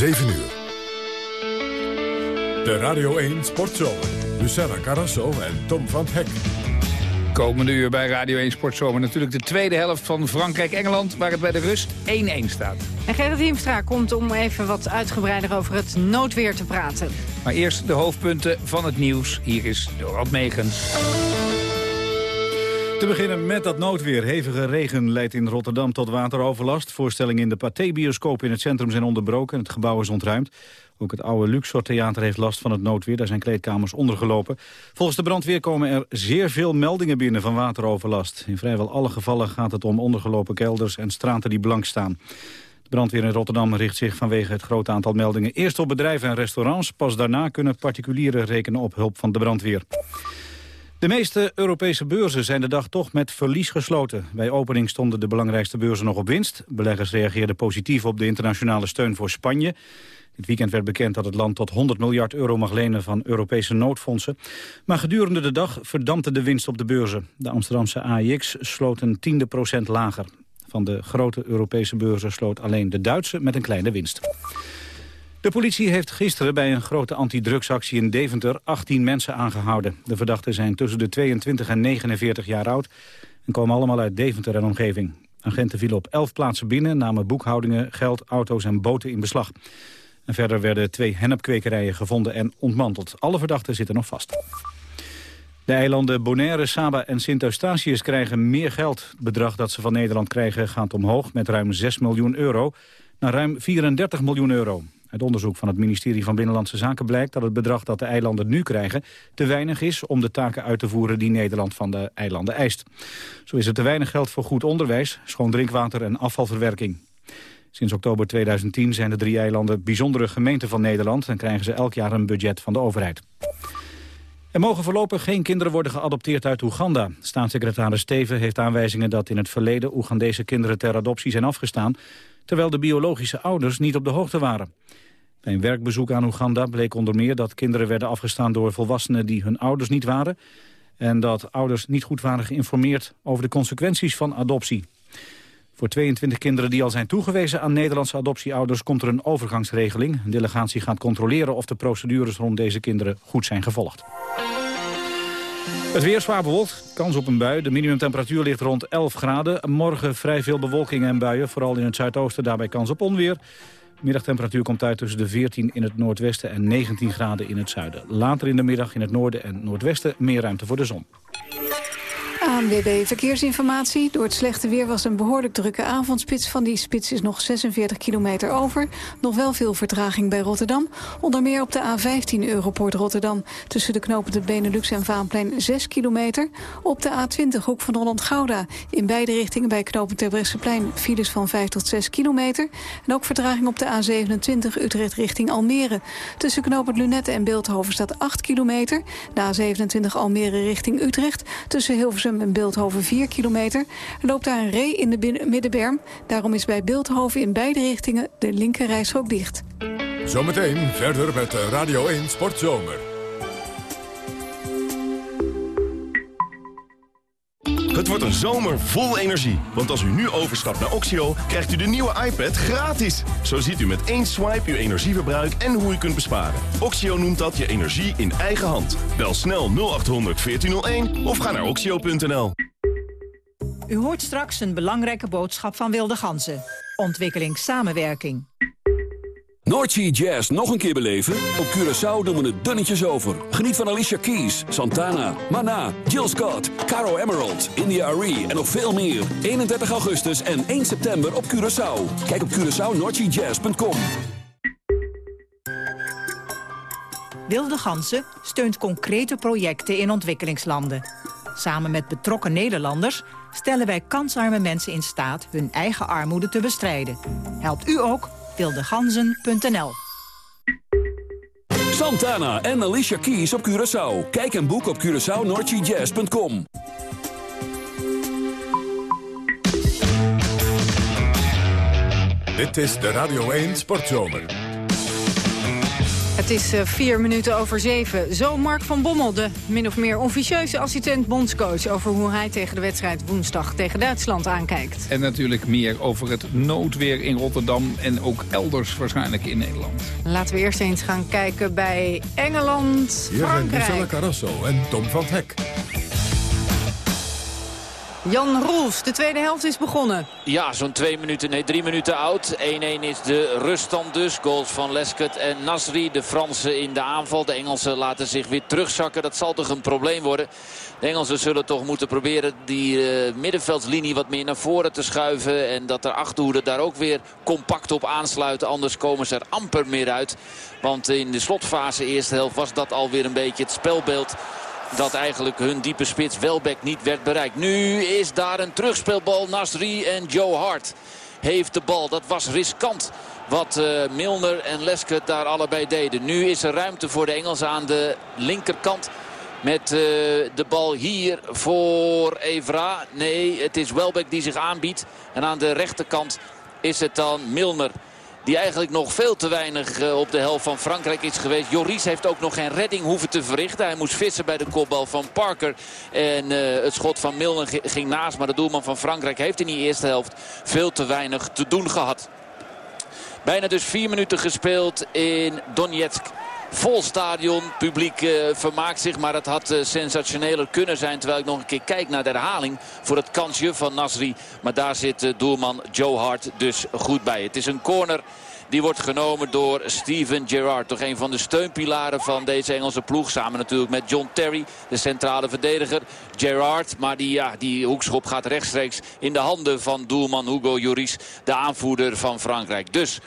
7 uur. De Radio 1 Sportzomer. Luciana Carrasso en Tom van Hek. Komende uur bij Radio 1 Sportzomer natuurlijk de tweede helft van Frankrijk-Engeland... waar het bij de rust 1-1 staat. En Gerrit Hiemstra komt om even wat uitgebreider over het noodweer te praten. Maar eerst de hoofdpunten van het nieuws. Hier is Dorald Megens. Te beginnen met dat noodweer. Hevige regen leidt in Rotterdam tot wateroverlast. Voorstellingen in de Pathé-bioscoop in het centrum zijn onderbroken. Het gebouw is ontruimd. Ook het oude Luxor Theater heeft last van het noodweer. Daar zijn kleedkamers ondergelopen. Volgens de brandweer komen er zeer veel meldingen binnen van wateroverlast. In vrijwel alle gevallen gaat het om ondergelopen kelders en straten die blank staan. De brandweer in Rotterdam richt zich vanwege het grote aantal meldingen... eerst op bedrijven en restaurants. Pas daarna kunnen particulieren rekenen op hulp van de brandweer. De meeste Europese beurzen zijn de dag toch met verlies gesloten. Bij opening stonden de belangrijkste beurzen nog op winst. Beleggers reageerden positief op de internationale steun voor Spanje. Dit weekend werd bekend dat het land tot 100 miljard euro mag lenen van Europese noodfondsen. Maar gedurende de dag verdampte de winst op de beurzen. De Amsterdamse AIX sloot een tiende procent lager. Van de grote Europese beurzen sloot alleen de Duitse met een kleine winst. De politie heeft gisteren bij een grote antidrugsactie in Deventer 18 mensen aangehouden. De verdachten zijn tussen de 22 en 49 jaar oud en komen allemaal uit Deventer en omgeving. Agenten vielen op 11 plaatsen binnen, namen boekhoudingen, geld, auto's en boten in beslag. En verder werden twee hennepkwekerijen gevonden en ontmanteld. Alle verdachten zitten nog vast. De eilanden Bonaire, Saba en Sint-Eustatius krijgen meer geld. Het bedrag dat ze van Nederland krijgen gaat omhoog met ruim 6 miljoen euro naar ruim 34 miljoen euro. Uit onderzoek van het ministerie van Binnenlandse Zaken blijkt dat het bedrag dat de eilanden nu krijgen te weinig is om de taken uit te voeren die Nederland van de eilanden eist. Zo is er te weinig geld voor goed onderwijs, schoon drinkwater en afvalverwerking. Sinds oktober 2010 zijn de drie eilanden bijzondere gemeenten van Nederland... en krijgen ze elk jaar een budget van de overheid. Er mogen voorlopig geen kinderen worden geadopteerd uit Oeganda. Staatssecretaris Steven heeft aanwijzingen dat in het verleden... Oegandese kinderen ter adoptie zijn afgestaan... terwijl de biologische ouders niet op de hoogte waren. Bij een werkbezoek aan Oeganda bleek onder meer dat kinderen werden afgestaan... door volwassenen die hun ouders niet waren... en dat ouders niet goed waren geïnformeerd over de consequenties van adoptie. Voor 22 kinderen die al zijn toegewezen aan Nederlandse adoptieouders komt er een overgangsregeling. Een delegatie gaat controleren of de procedures rond deze kinderen goed zijn gevolgd. Het weer zwaar bewolkt, kans op een bui. De minimumtemperatuur ligt rond 11 graden. Morgen vrij veel bewolking en buien, vooral in het zuidoosten daarbij kans op onweer. middagtemperatuur komt uit tussen de 14 in het noordwesten en 19 graden in het zuiden. Later in de middag in het noorden en noordwesten meer ruimte voor de zon. ANWB Verkeersinformatie. Door het slechte weer was een behoorlijk drukke avondspits. Van die spits is nog 46 kilometer over. Nog wel veel vertraging bij Rotterdam. Onder meer op de A15 Europort Rotterdam. Tussen de knopen de Benelux en Vaanplein 6 kilometer. Op de A20 Hoek van Holland-Gouda. In beide richtingen bij knopen Terbrechtseplein files van 5 tot 6 kilometer. En ook vertraging op de A27 Utrecht richting Almere. Tussen knopen Lunette en Beeldhoven staat 8 kilometer. De A27 Almere richting Utrecht. Tussen Hilversum en Beeldhoven 4 kilometer. Er loopt daar een ree in de middenberm. Daarom is bij Beeldhoven in beide richtingen de linkerrijstrook dicht. Zometeen verder met Radio 1 Sportzomer. Het wordt een zomer vol energie. Want als u nu overstapt naar Oxio, krijgt u de nieuwe iPad gratis. Zo ziet u met één swipe uw energieverbruik en hoe u kunt besparen. Oxio noemt dat je energie in eigen hand. Bel snel 0800 1401 of ga naar oxio.nl. U hoort straks een belangrijke boodschap van Wilde Ganzen. Ontwikkelingssamenwerking. Noordsea Jazz nog een keer beleven? Op Curaçao doen we het dunnetjes over. Geniet van Alicia Keys, Santana, Mana, Jill Scott, Caro Emerald, India Arie en nog veel meer. 31 augustus en 1 september op Curaçao. Kijk op CuraçaoNoordseaJazz.com Wilde Gansen steunt concrete projecten in ontwikkelingslanden. Samen met betrokken Nederlanders stellen wij kansarme mensen in staat hun eigen armoede te bestrijden. Helpt u ook? wildeganzen.nl Santana en Alicia Keys op Curaçao. Kijk en boek op CuraçaoNordGJazz.com. Dit is de Radio 1 Sportzomer. Het is uh, vier minuten over zeven. Zo Mark van Bommel, de min of meer officieuze assistent bondscoach... over hoe hij tegen de wedstrijd woensdag tegen Duitsland aankijkt. En natuurlijk meer over het noodweer in Rotterdam... en ook elders waarschijnlijk in Nederland. Laten we eerst eens gaan kijken bij Engeland, Hier Frankrijk. zijn Carrasso en Tom van Hek. Jan Roels, de tweede helft is begonnen. Ja, zo'n twee minuten, nee drie minuten oud. 1-1 is de ruststand dus. Goals van Lescott en Nasri. De Fransen in de aanval. De Engelsen laten zich weer terugzakken. Dat zal toch een probleem worden. De Engelsen zullen toch moeten proberen die uh, middenveldslinie wat meer naar voren te schuiven. En dat de achterhoede daar ook weer compact op aansluiten. Anders komen ze er amper meer uit. Want in de slotfase eerste helft was dat alweer een beetje het spelbeeld dat eigenlijk hun diepe spits Welbeck niet werd bereikt. Nu is daar een terugspeelbal. Nasri en Joe Hart heeft de bal. Dat was riskant wat uh, Milner en Lescott daar allebei deden. Nu is er ruimte voor de Engelsen aan de linkerkant. Met uh, de bal hier voor Evra. Nee, het is Welbeck die zich aanbiedt. En aan de rechterkant is het dan Milner. Die eigenlijk nog veel te weinig uh, op de helft van Frankrijk is geweest. Joris heeft ook nog geen redding hoeven te verrichten. Hij moest vissen bij de kopbal van Parker. En uh, het schot van Milner ging naast. Maar de doelman van Frankrijk heeft in die eerste helft veel te weinig te doen gehad. Bijna dus vier minuten gespeeld in Donetsk. Vol stadion, publiek uh, vermaakt zich, maar het had uh, sensationeler kunnen zijn. Terwijl ik nog een keer kijk naar de herhaling voor het kansje van Nasri. Maar daar zit uh, doelman Joe Hart dus goed bij. Het is een corner die wordt genomen door Steven Gerrard. Toch een van de steunpilaren van deze Engelse ploeg. Samen natuurlijk met John Terry, de centrale verdediger. Gerrard, maar die, ja, die hoekschop gaat rechtstreeks in de handen van doelman Hugo Lloris. De aanvoerder van Frankrijk. Dus...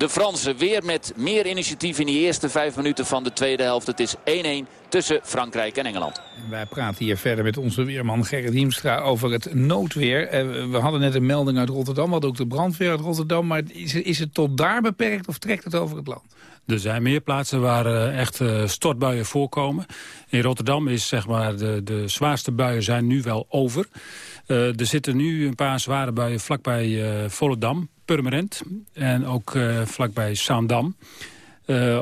De Fransen weer met meer initiatief in die eerste vijf minuten van de tweede helft. Het is 1-1 tussen Frankrijk en Engeland. Wij praten hier verder met onze weerman Gerrit Hiemstra over het noodweer. We hadden net een melding uit Rotterdam, we hadden ook de brandweer uit Rotterdam. Maar is, is het tot daar beperkt of trekt het over het land? Er zijn meer plaatsen waar uh, echt uh, stortbuien voorkomen. In Rotterdam is zeg maar de, de zwaarste buien zijn nu wel over. Uh, er zitten nu een paar zware buien vlakbij Volendam, Purmerend en ook vlakbij Zaandam.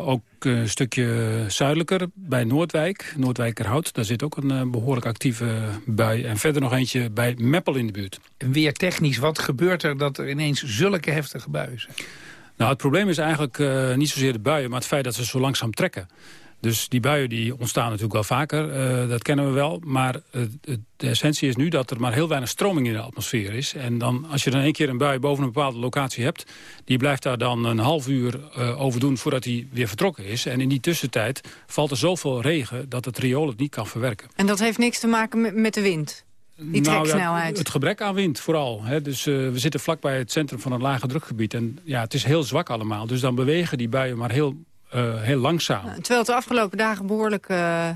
ook een stukje zuidelijker bij Noordwijk, Noordwijkerhout. Daar zit ook een behoorlijk actieve bui. En verder nog eentje bij Meppel in de buurt. Weer technisch, wat gebeurt er dat er ineens zulke heftige buien zijn? Nou, het probleem is eigenlijk uh, niet zozeer de buien, maar het feit dat ze zo langzaam trekken. Dus die buien die ontstaan natuurlijk wel vaker, uh, dat kennen we wel. Maar uh, de essentie is nu dat er maar heel weinig stroming in de atmosfeer is. En dan, als je dan één keer een bui boven een bepaalde locatie hebt... die blijft daar dan een half uur uh, over doen voordat hij weer vertrokken is. En in die tussentijd valt er zoveel regen dat het riool het niet kan verwerken. En dat heeft niks te maken met, de wind? Die treksnelheid. Nou ja, het gebrek aan wind vooral. Hè. Dus uh, we zitten vlakbij het centrum van een lage drukgebied. En ja, het is heel zwak allemaal. Dus dan bewegen die buien maar heel, uh, heel langzaam. Nou, terwijl het de afgelopen dagen behoorlijk uh,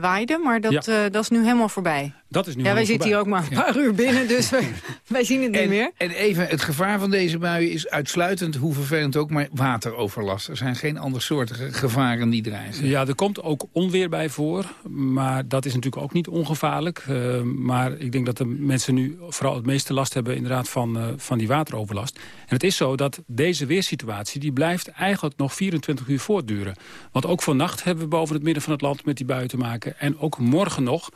waaide. Maar dat, ja. dat is nu helemaal voorbij. Dat is nu ja, wij zitten hier ook maar een paar ja. uur binnen, dus wij, wij zien het niet meer. En even, het gevaar van deze buien is uitsluitend, hoe vervelend ook, maar wateroverlast. Er zijn geen andersoortige gevaren die dreigen. Ja, er komt ook onweer bij voor, maar dat is natuurlijk ook niet ongevaarlijk. Uh, maar ik denk dat de mensen nu vooral het meeste last hebben inderdaad van, uh, van die wateroverlast. En het is zo dat deze weersituatie, die blijft eigenlijk nog 24 uur voortduren. Want ook vannacht hebben we boven het midden van het land met die buien te maken. En ook morgen nog.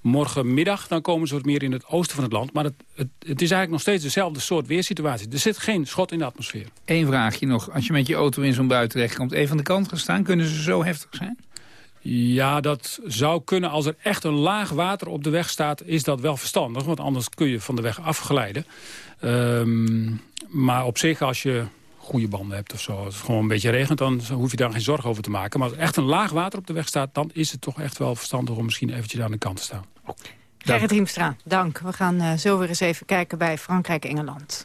Morgenmiddag dan komen ze wat meer in het oosten van het land. Maar het, het, het, is eigenlijk nog steeds dezelfde soort weersituatie. Er zit geen schot in de atmosfeer. Eén vraagje nog. Als je met je auto in zo'n bui terechtkomt... even aan de kant gaan staan, kunnen ze zo heftig zijn? Ja, dat zou kunnen. Als er echt een laag water op de weg staat, is dat wel verstandig. Want anders kun je van de weg afglijden. Um, maar op zich, als je goede banden hebt of zo. Als het gewoon een beetje regent, dan hoef je daar geen zorgen over te maken. Maar als echt een laag water op de weg staat... dan is het toch echt wel verstandig om misschien eventjes aan de kant te staan. Gerrit Riemstra, dank. We gaan uh, zo weer eens even kijken bij Frankrijk-Engeland.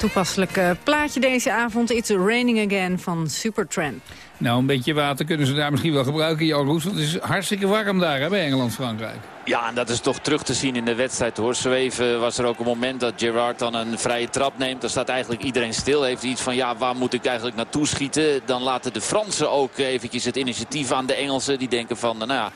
Toepasselijk eh, plaatje deze avond. It's Raining Again van Supertramp. Nou, een beetje water kunnen ze daar misschien wel gebruiken, Jan Roes. Want het is hartstikke warm daar hè, bij Engeland-Frankrijk. Ja, en dat is toch terug te zien in de wedstrijd hoor. Zo even was er ook een moment dat Gerard dan een vrije trap neemt. Dan staat eigenlijk iedereen stil. Heeft iets van ja, waar moet ik eigenlijk naartoe schieten? Dan laten de Fransen ook eventjes het initiatief aan de Engelsen. Die denken van nou ja,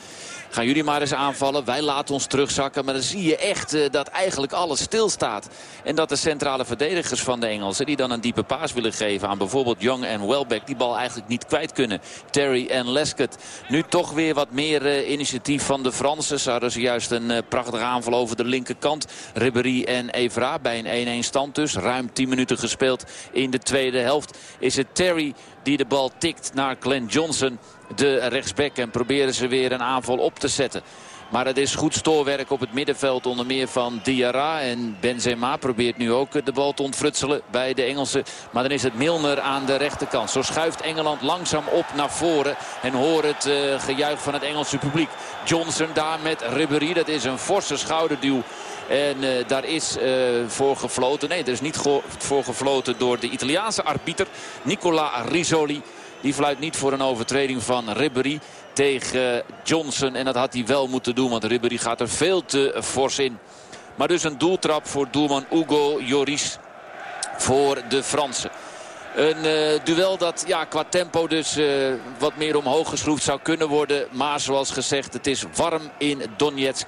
Gaan jullie maar eens aanvallen. Wij laten ons terugzakken. Maar dan zie je echt uh, dat eigenlijk alles stilstaat. En dat de centrale verdedigers van de Engelsen... die dan een diepe paas willen geven aan bijvoorbeeld Young en Welbeck... die bal eigenlijk niet kwijt kunnen. Terry en Lescott. Nu toch weer wat meer uh, initiatief van de Fransen. Ze hadden zojuist een uh, prachtige aanval over de linkerkant. Ribéry en Evra bij een 1-1 stand dus. Ruim 10 minuten gespeeld in de tweede helft. Is het Terry die de bal tikt naar Glenn Johnson de rechtsback. En proberen ze weer een aanval op te zetten. Maar het is goed stoorwerk op het middenveld onder meer van Diarra. En Benzema probeert nu ook de bal te ontfrutselen bij de Engelsen. Maar dan is het Milner aan de rechterkant. Zo schuift Engeland langzaam op naar voren. En hoor het uh, gejuich van het Engelse publiek. Johnson daar met Ribéry. Dat is een forse schouderduw. En uh, daar is uh, voor gefloten. Nee, er is niet voor gefloten door de Italiaanse arbiter Nicola Risoli. Die fluit niet voor een overtreding van Ribéry tegen Johnson. En dat had hij wel moeten doen, want Ribéry gaat er veel te fors in. Maar dus een doeltrap voor doelman Hugo Joris voor de Fransen. Een uh, duel dat ja, qua tempo dus uh, wat meer omhoog geschroefd zou kunnen worden. Maar zoals gezegd, het is warm in Donetsk.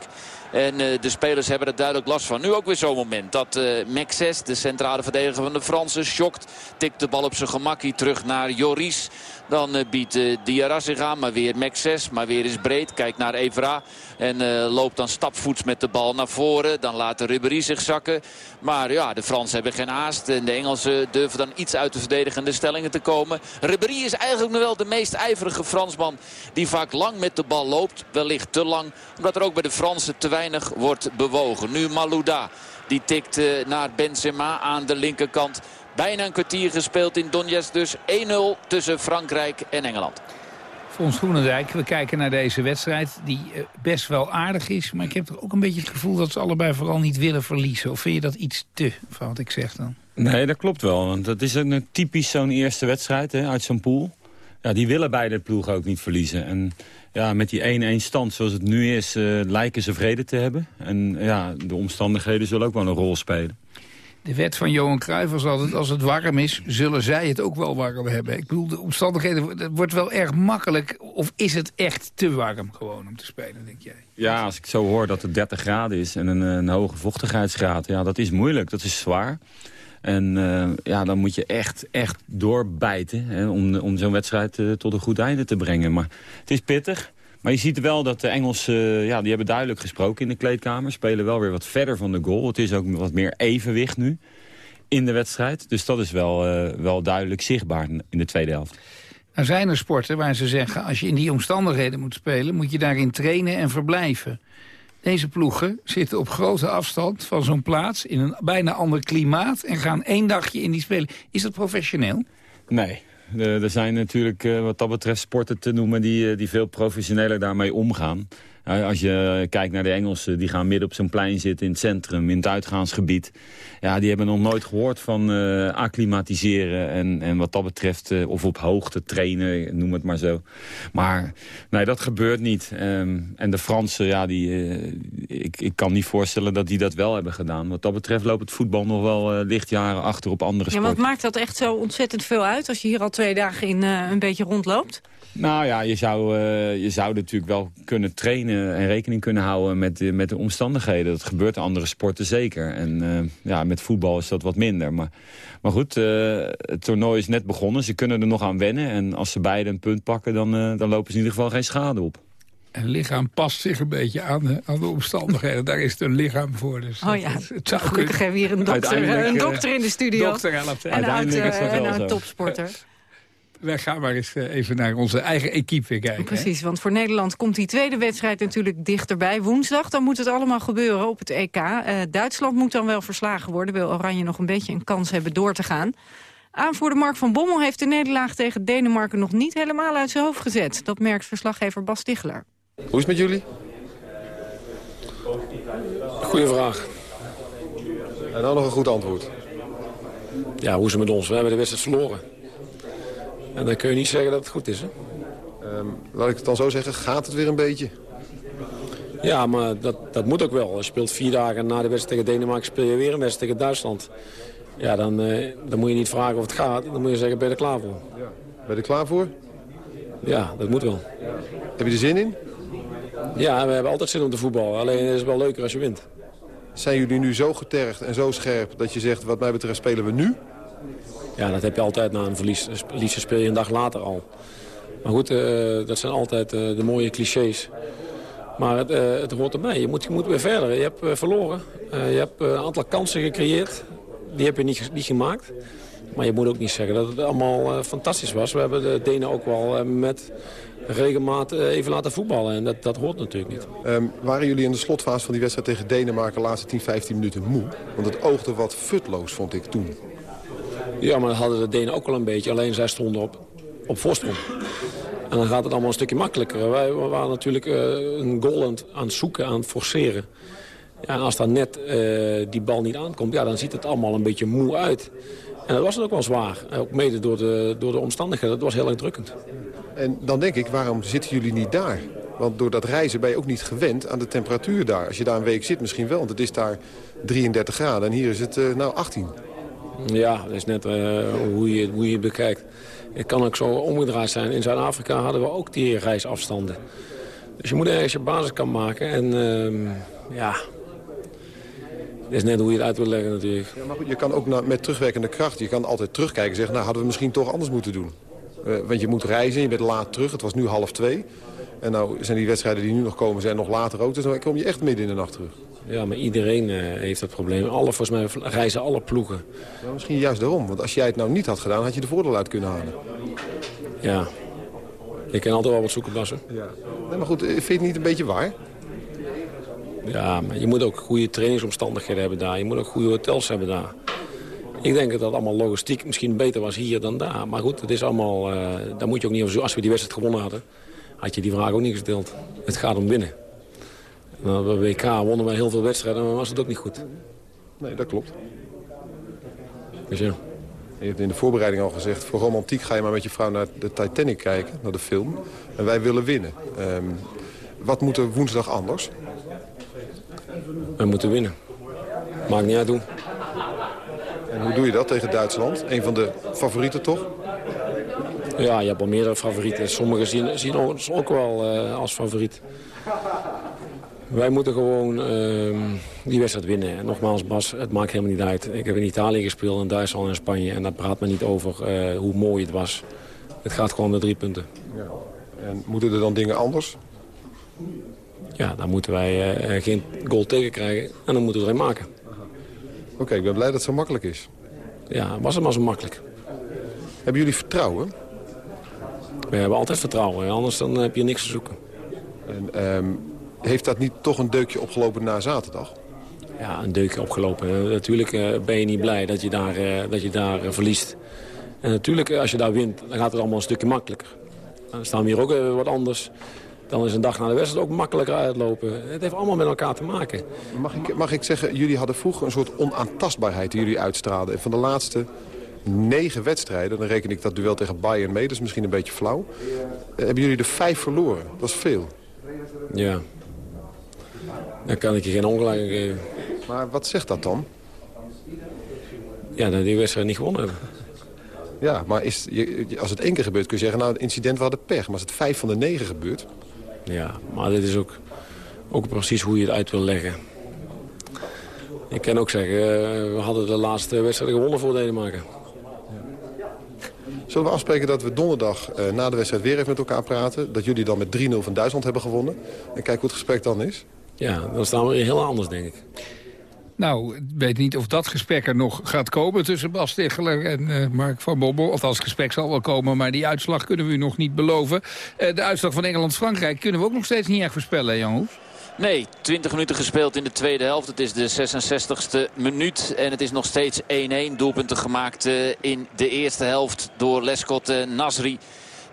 En uh, de spelers hebben er duidelijk last van. Nu ook weer zo'n moment dat uh, Maxes, de centrale verdediger van de Fransen, schokt. Tikt de bal op zijn gemakkie terug naar Joris. Dan uh, biedt Diarra zich aan, maar weer Maxes. Maar weer is breed. Kijkt naar Evra. En loopt dan stapvoets met de bal naar voren. Dan laat de Ribéry zich zakken. Maar ja, de Fransen hebben geen haast. En de Engelsen durven dan iets uit de verdedigende stellingen te komen. Ribéry is eigenlijk nog wel de meest ijverige Fransman. Die vaak lang met de bal loopt. Wellicht te lang. Omdat er ook bij de Fransen te weinig wordt bewogen. Nu Malouda. Die tikt naar Benzema aan de linkerkant. Bijna een kwartier gespeeld in Donetsk. Dus 1-0 tussen Frankrijk en Engeland. Fons Groenendijk, we kijken naar deze wedstrijd die eh, best wel aardig is. Maar ik heb toch ook een beetje het gevoel dat ze allebei vooral niet willen verliezen. Of vind je dat iets te, van wat ik zeg dan? Nee, dat klopt wel. Want dat is een typisch zo'n eerste wedstrijd hè, uit zo'n pool. Ja, die willen beide ploegen ook niet verliezen. En ja, met die 1-1 stand zoals het nu is, uh, lijken ze vrede te hebben. En ja, de omstandigheden zullen ook wel een rol spelen. De wet van Johan Cruijff was altijd, als het warm is, zullen zij het ook wel warm hebben. Ik bedoel, de omstandigheden, het wordt wel erg makkelijk. Of is het echt te warm gewoon om te spelen, denk jij? Ja, als ik zo hoor dat het 30 graden is en een, een hoge vochtigheidsgraad. Ja, dat is moeilijk, dat is zwaar. En uh, ja, dan moet je echt, echt doorbijten hè, om, om zo'n wedstrijd uh, tot een goed einde te brengen. Maar het is pittig. Maar je ziet wel dat de Engelsen, ja, die hebben duidelijk gesproken in de kleedkamer. Spelen wel weer wat verder van de goal. Het is ook wat meer evenwicht nu in de wedstrijd. Dus dat is wel, wel duidelijk zichtbaar in de tweede helft. Nou zijn er sporten waar ze zeggen... als je in die omstandigheden moet spelen... moet je daarin trainen en verblijven. Deze ploegen zitten op grote afstand van zo'n plaats... in een bijna ander klimaat en gaan één dagje in die spelen. Is dat professioneel? Nee, er zijn natuurlijk uh, wat dat betreft sporten te noemen die, uh, die veel professioneler daarmee omgaan. Als je kijkt naar de Engelsen, die gaan midden op zo'n plein zitten in het centrum, in het uitgaansgebied. Ja, die hebben nog nooit gehoord van uh, acclimatiseren en, en wat dat betreft, uh, of op hoogte trainen, noem het maar zo. Maar nee, dat gebeurt niet. Um, en de Fransen, ja, die, uh, ik, ik kan niet voorstellen dat die dat wel hebben gedaan. Wat dat betreft loopt het voetbal nog wel lichtjaren achter op andere sporten. Ja, wat maakt dat echt zo ontzettend veel uit als je hier al twee dagen in een beetje rondloopt? Nou ja, je zou, uh, je zou natuurlijk wel kunnen trainen en rekening kunnen houden met, de, met de omstandigheden. Dat gebeurt in andere sporten zeker. En uh, ja, met voetbal is dat wat minder. Maar, maar goed, uh, het toernooi is net begonnen. Ze kunnen er nog aan wennen. En als ze beide een punt pakken, dan, dan lopen ze in ieder geval geen schade op. Een lichaam past zich een beetje aan de, aan de omstandigheden. Daar is het een lichaam voor. Dus oh ja, het, het gelukkig hebben we hier een dokter, een dokter in de studio. Dokter helpt. En een oud topsporter. Wij gaan maar eens eh, even naar onze eigen equipe kijken. Precies, want voor Nederland komt die tweede wedstrijd natuurlijk dichterbij. Woensdag, dan moet het allemaal gebeuren op het EK. Uh, Duitsland moet dan wel verslagen worden. Wil Oranje nog een beetje een kans hebben door te gaan. Aanvoerder Mark van Bommel heeft de nederlaag tegen Denemarken... nog niet helemaal uit zijn hoofd gezet. Dat merkt verslaggever Bas Ticheler. Hoe is het met jullie? Goeie vraag. En dan nog een goed antwoord. Ja, hoe ze met ons. We hebben de wedstrijd verloren. En dan kun je niet zeggen dat het goed is. Hè? Um, laat ik het dan zo zeggen, gaat het weer een beetje? Ja, maar dat, dat moet ook wel. Je speelt vier dagen na de wedstrijd tegen Denemarken speel je weer een wedstrijd tegen Duitsland. Ja, dan, uh, dan moet je niet vragen of het gaat. Dan moet je zeggen, ben je er klaar voor? Ja. Ben je er klaar voor? Ja, dat moet wel. Heb je er zin in? Ja, we hebben altijd zin om te voetballen. Alleen is het wel leuker als je wint. Zijn jullie nu zo getergd en zo scherp dat je zegt, wat mij betreft spelen we nu? Ja, dat heb je altijd na een verlies. Liefst speel je een dag later al. Maar goed, uh, dat zijn altijd uh, de mooie clichés. Maar het, uh, het hoort erbij. Je moet, je moet weer verder. Je hebt verloren. je hebt een aantal kansen gecreëerd. Die heb je niet, gemaakt. Maar je moet ook niet zeggen dat het allemaal fantastisch was. We hebben de Denen ook wel met regelmaat even laten voetballen. En dat, dat hoort natuurlijk niet. Um, waren jullie in de slotfase van die wedstrijd tegen Denemarken... de laatste 10, 15 minuten moe? Want het oogde wat futloos, vond ik toen. Ja, maar dat hadden de Denen ook wel een beetje. Alleen zij stonden op, op voorsprong. En dan gaat het allemaal een stukje makkelijker. Wij waren natuurlijk uh, een goal aan, het zoeken, aan het forceren. Ja, en als dan net uh, die bal niet aankomt, ja, dan ziet het allemaal een beetje moe uit. En dat was het ook wel zwaar. Ook mede door de, door de omstandigheden. Dat was heel erg drukkend. En dan denk ik, waarom zitten jullie niet daar? Want door dat reizen ben je ook niet gewend aan de temperatuur daar. Als je daar een week zit misschien wel, want het is daar 33 graden. En hier is het nou 18. Ja, dat is net uh, hoe, je, hoe je het bekijkt. Het kan ook zo omgedraaid zijn. In Zuid-Afrika hadden we ook die reisafstanden. Dus je moet ergens je basis kan maken. En uh, ja, dat is net hoe je het uit wil leggen natuurlijk. Ja, maar goed, je kan ook met terugwerkende kracht, je kan altijd terugkijken en zeggen... nou, hadden we misschien toch anders moeten doen. Uh, want je moet reizen, je bent laat terug, het was nu half twee. En nou zijn die wedstrijden die nu nog komen, zijn nog later ook. Dus dan kom je echt midden in de nacht terug. Ja, maar iedereen uh, heeft dat probleem. Alle, volgens mij reizen alle ploegen. Ja, misschien juist daarom. Want als jij het nou niet had gedaan, had je de voordeel uit kunnen halen. Ja. Je kan altijd wel wat zoeken, Bassen. Ja. Nee, maar goed, eh, vind je het niet een beetje waar? Ja, maar je moet ook goede trainingsomstandigheden hebben daar. Je moet ook goede hotels hebben daar. Ik denk dat dat allemaal logistiek misschien beter was hier dan daar. Maar goed, het is allemaal, uh, daar moet je ook niet over. Als we die wedstrijd gewonnen hadden, had je die vraag ook niet gesteld. Het gaat om winnen. Nou, bij WK wonnen wij heel veel wedstrijden, maar was het ook niet goed. Nee, dat klopt. Dus ja. Je hebt in de voorbereiding al gezegd... voor romantiek ga je maar met je vrouw naar de Titanic kijken, naar de film. En wij willen winnen. Um, wat moet er woensdag anders? We moeten winnen. Maakt niet uit hoe. En hoe doe je dat tegen Duitsland? Een van de favorieten toch? Ja, je hebt wel meerdere favorieten. Sommigen zien, zien ons ook wel uh, als favoriet. Wij moeten gewoon uh, die wedstrijd winnen. En nogmaals, Bas, het maakt helemaal niet uit. Ik heb in Italië gespeeld, in Duitsland en Spanje. En daar praat men niet over uh, hoe mooi het was. Het gaat gewoon om de drie punten. Ja. En moeten er dan dingen anders? Ja, dan moeten wij uh, geen goal tegenkrijgen. En dan moeten we er een maken. Oké, okay, ik ben blij dat het zo makkelijk is. Ja, was het maar zo makkelijk. Hebben jullie vertrouwen? We hebben altijd vertrouwen. Anders dan heb je niks te zoeken. En, um, heeft dat niet toch een deukje opgelopen na zaterdag? Ja, een deukje opgelopen. Natuurlijk uh, ben je niet blij dat je daar, uh, dat je daar uh, verliest. En natuurlijk, als je daar wint, dan gaat het allemaal een stukje makkelijker. Dan staan we hier ook wat anders. Dan is een dag na de wedstrijd ook makkelijker uitlopen. Het heeft allemaal met elkaar te maken. Mag ik, mag ik zeggen, jullie hadden vroeger een soort onaantastbaarheid die jullie uitstraalden. En van de laatste negen wedstrijden, dan reken ik dat duel tegen Bayern mee. Dat is misschien een beetje flauw. hebben jullie er vijf verloren. Dat is veel. Ja, dan kan ik je geen ongelijk geven. Maar wat zegt dat dan? Ja, dat die wedstrijd niet gewonnen hebben. Ja, maar is, als het één keer gebeurt kun je zeggen... nou, het incident, we hadden pech. Maar als het vijf van de negen gebeurt... Ja, maar dit is ook, ook precies hoe je het uit wil leggen. Ik kan ook zeggen, eh, we hadden de laatste wedstrijd gewonnen voor Denemarken. Zullen we afspreken dat we donderdag uh, na de wedstrijd weer even met elkaar praten? Dat jullie dan met 3-0 van Duitsland hebben gewonnen. En kijk hoe het gesprek dan is. Ja, dan staan we weer heel anders, denk ik. Nou, ik weet niet of dat gesprek er nog gaat komen tussen Bas Ticheler en uh, Mark van Bobbel. Of dat gesprek zal wel komen, maar die uitslag kunnen we u nog niet beloven. Uh, de uitslag van Engeland-Frankrijk kunnen we ook nog steeds niet echt voorspellen, Jan Hoes. Nee, 20 minuten gespeeld in de tweede helft. Het is de 66ste minuut en het is nog steeds 1-1. Doelpunten gemaakt in de eerste helft door Lescott Nasri.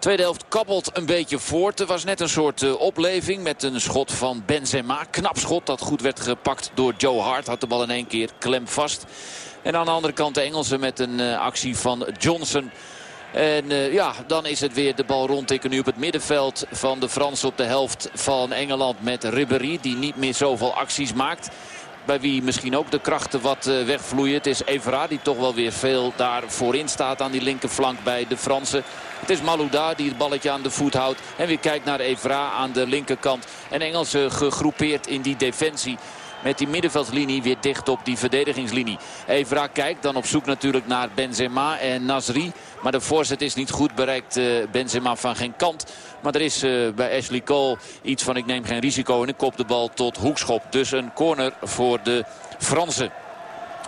Tweede helft kabbelt een beetje voort. Er was net een soort uh, opleving met een schot van Benzema. Knap schot dat goed werd gepakt door Joe Hart. Had de bal in één keer klem vast. En aan de andere kant de Engelsen met een actie van Johnson. En uh, ja, dan is het weer de bal rondtikken nu op het middenveld van de Fransen op de helft van Engeland met Ribéry. Die niet meer zoveel acties maakt. Bij wie misschien ook de krachten wat wegvloeien. Het is Evra die toch wel weer veel daar voorin staat aan die linkerflank bij de Fransen. Het is Malouda die het balletje aan de voet houdt. En weer kijkt naar Evra aan de linkerkant. En Engelsen gegroepeerd in die defensie. Met die middenveldslinie weer dicht op die verdedigingslinie. Evra kijkt dan op zoek natuurlijk naar Benzema en Nasri. Maar de voorzet is niet goed. Bereikt uh, Benzema van geen kant. Maar er is uh, bij Ashley Cole iets van ik neem geen risico. En ik kop de bal tot hoekschop. Dus een corner voor de Fransen.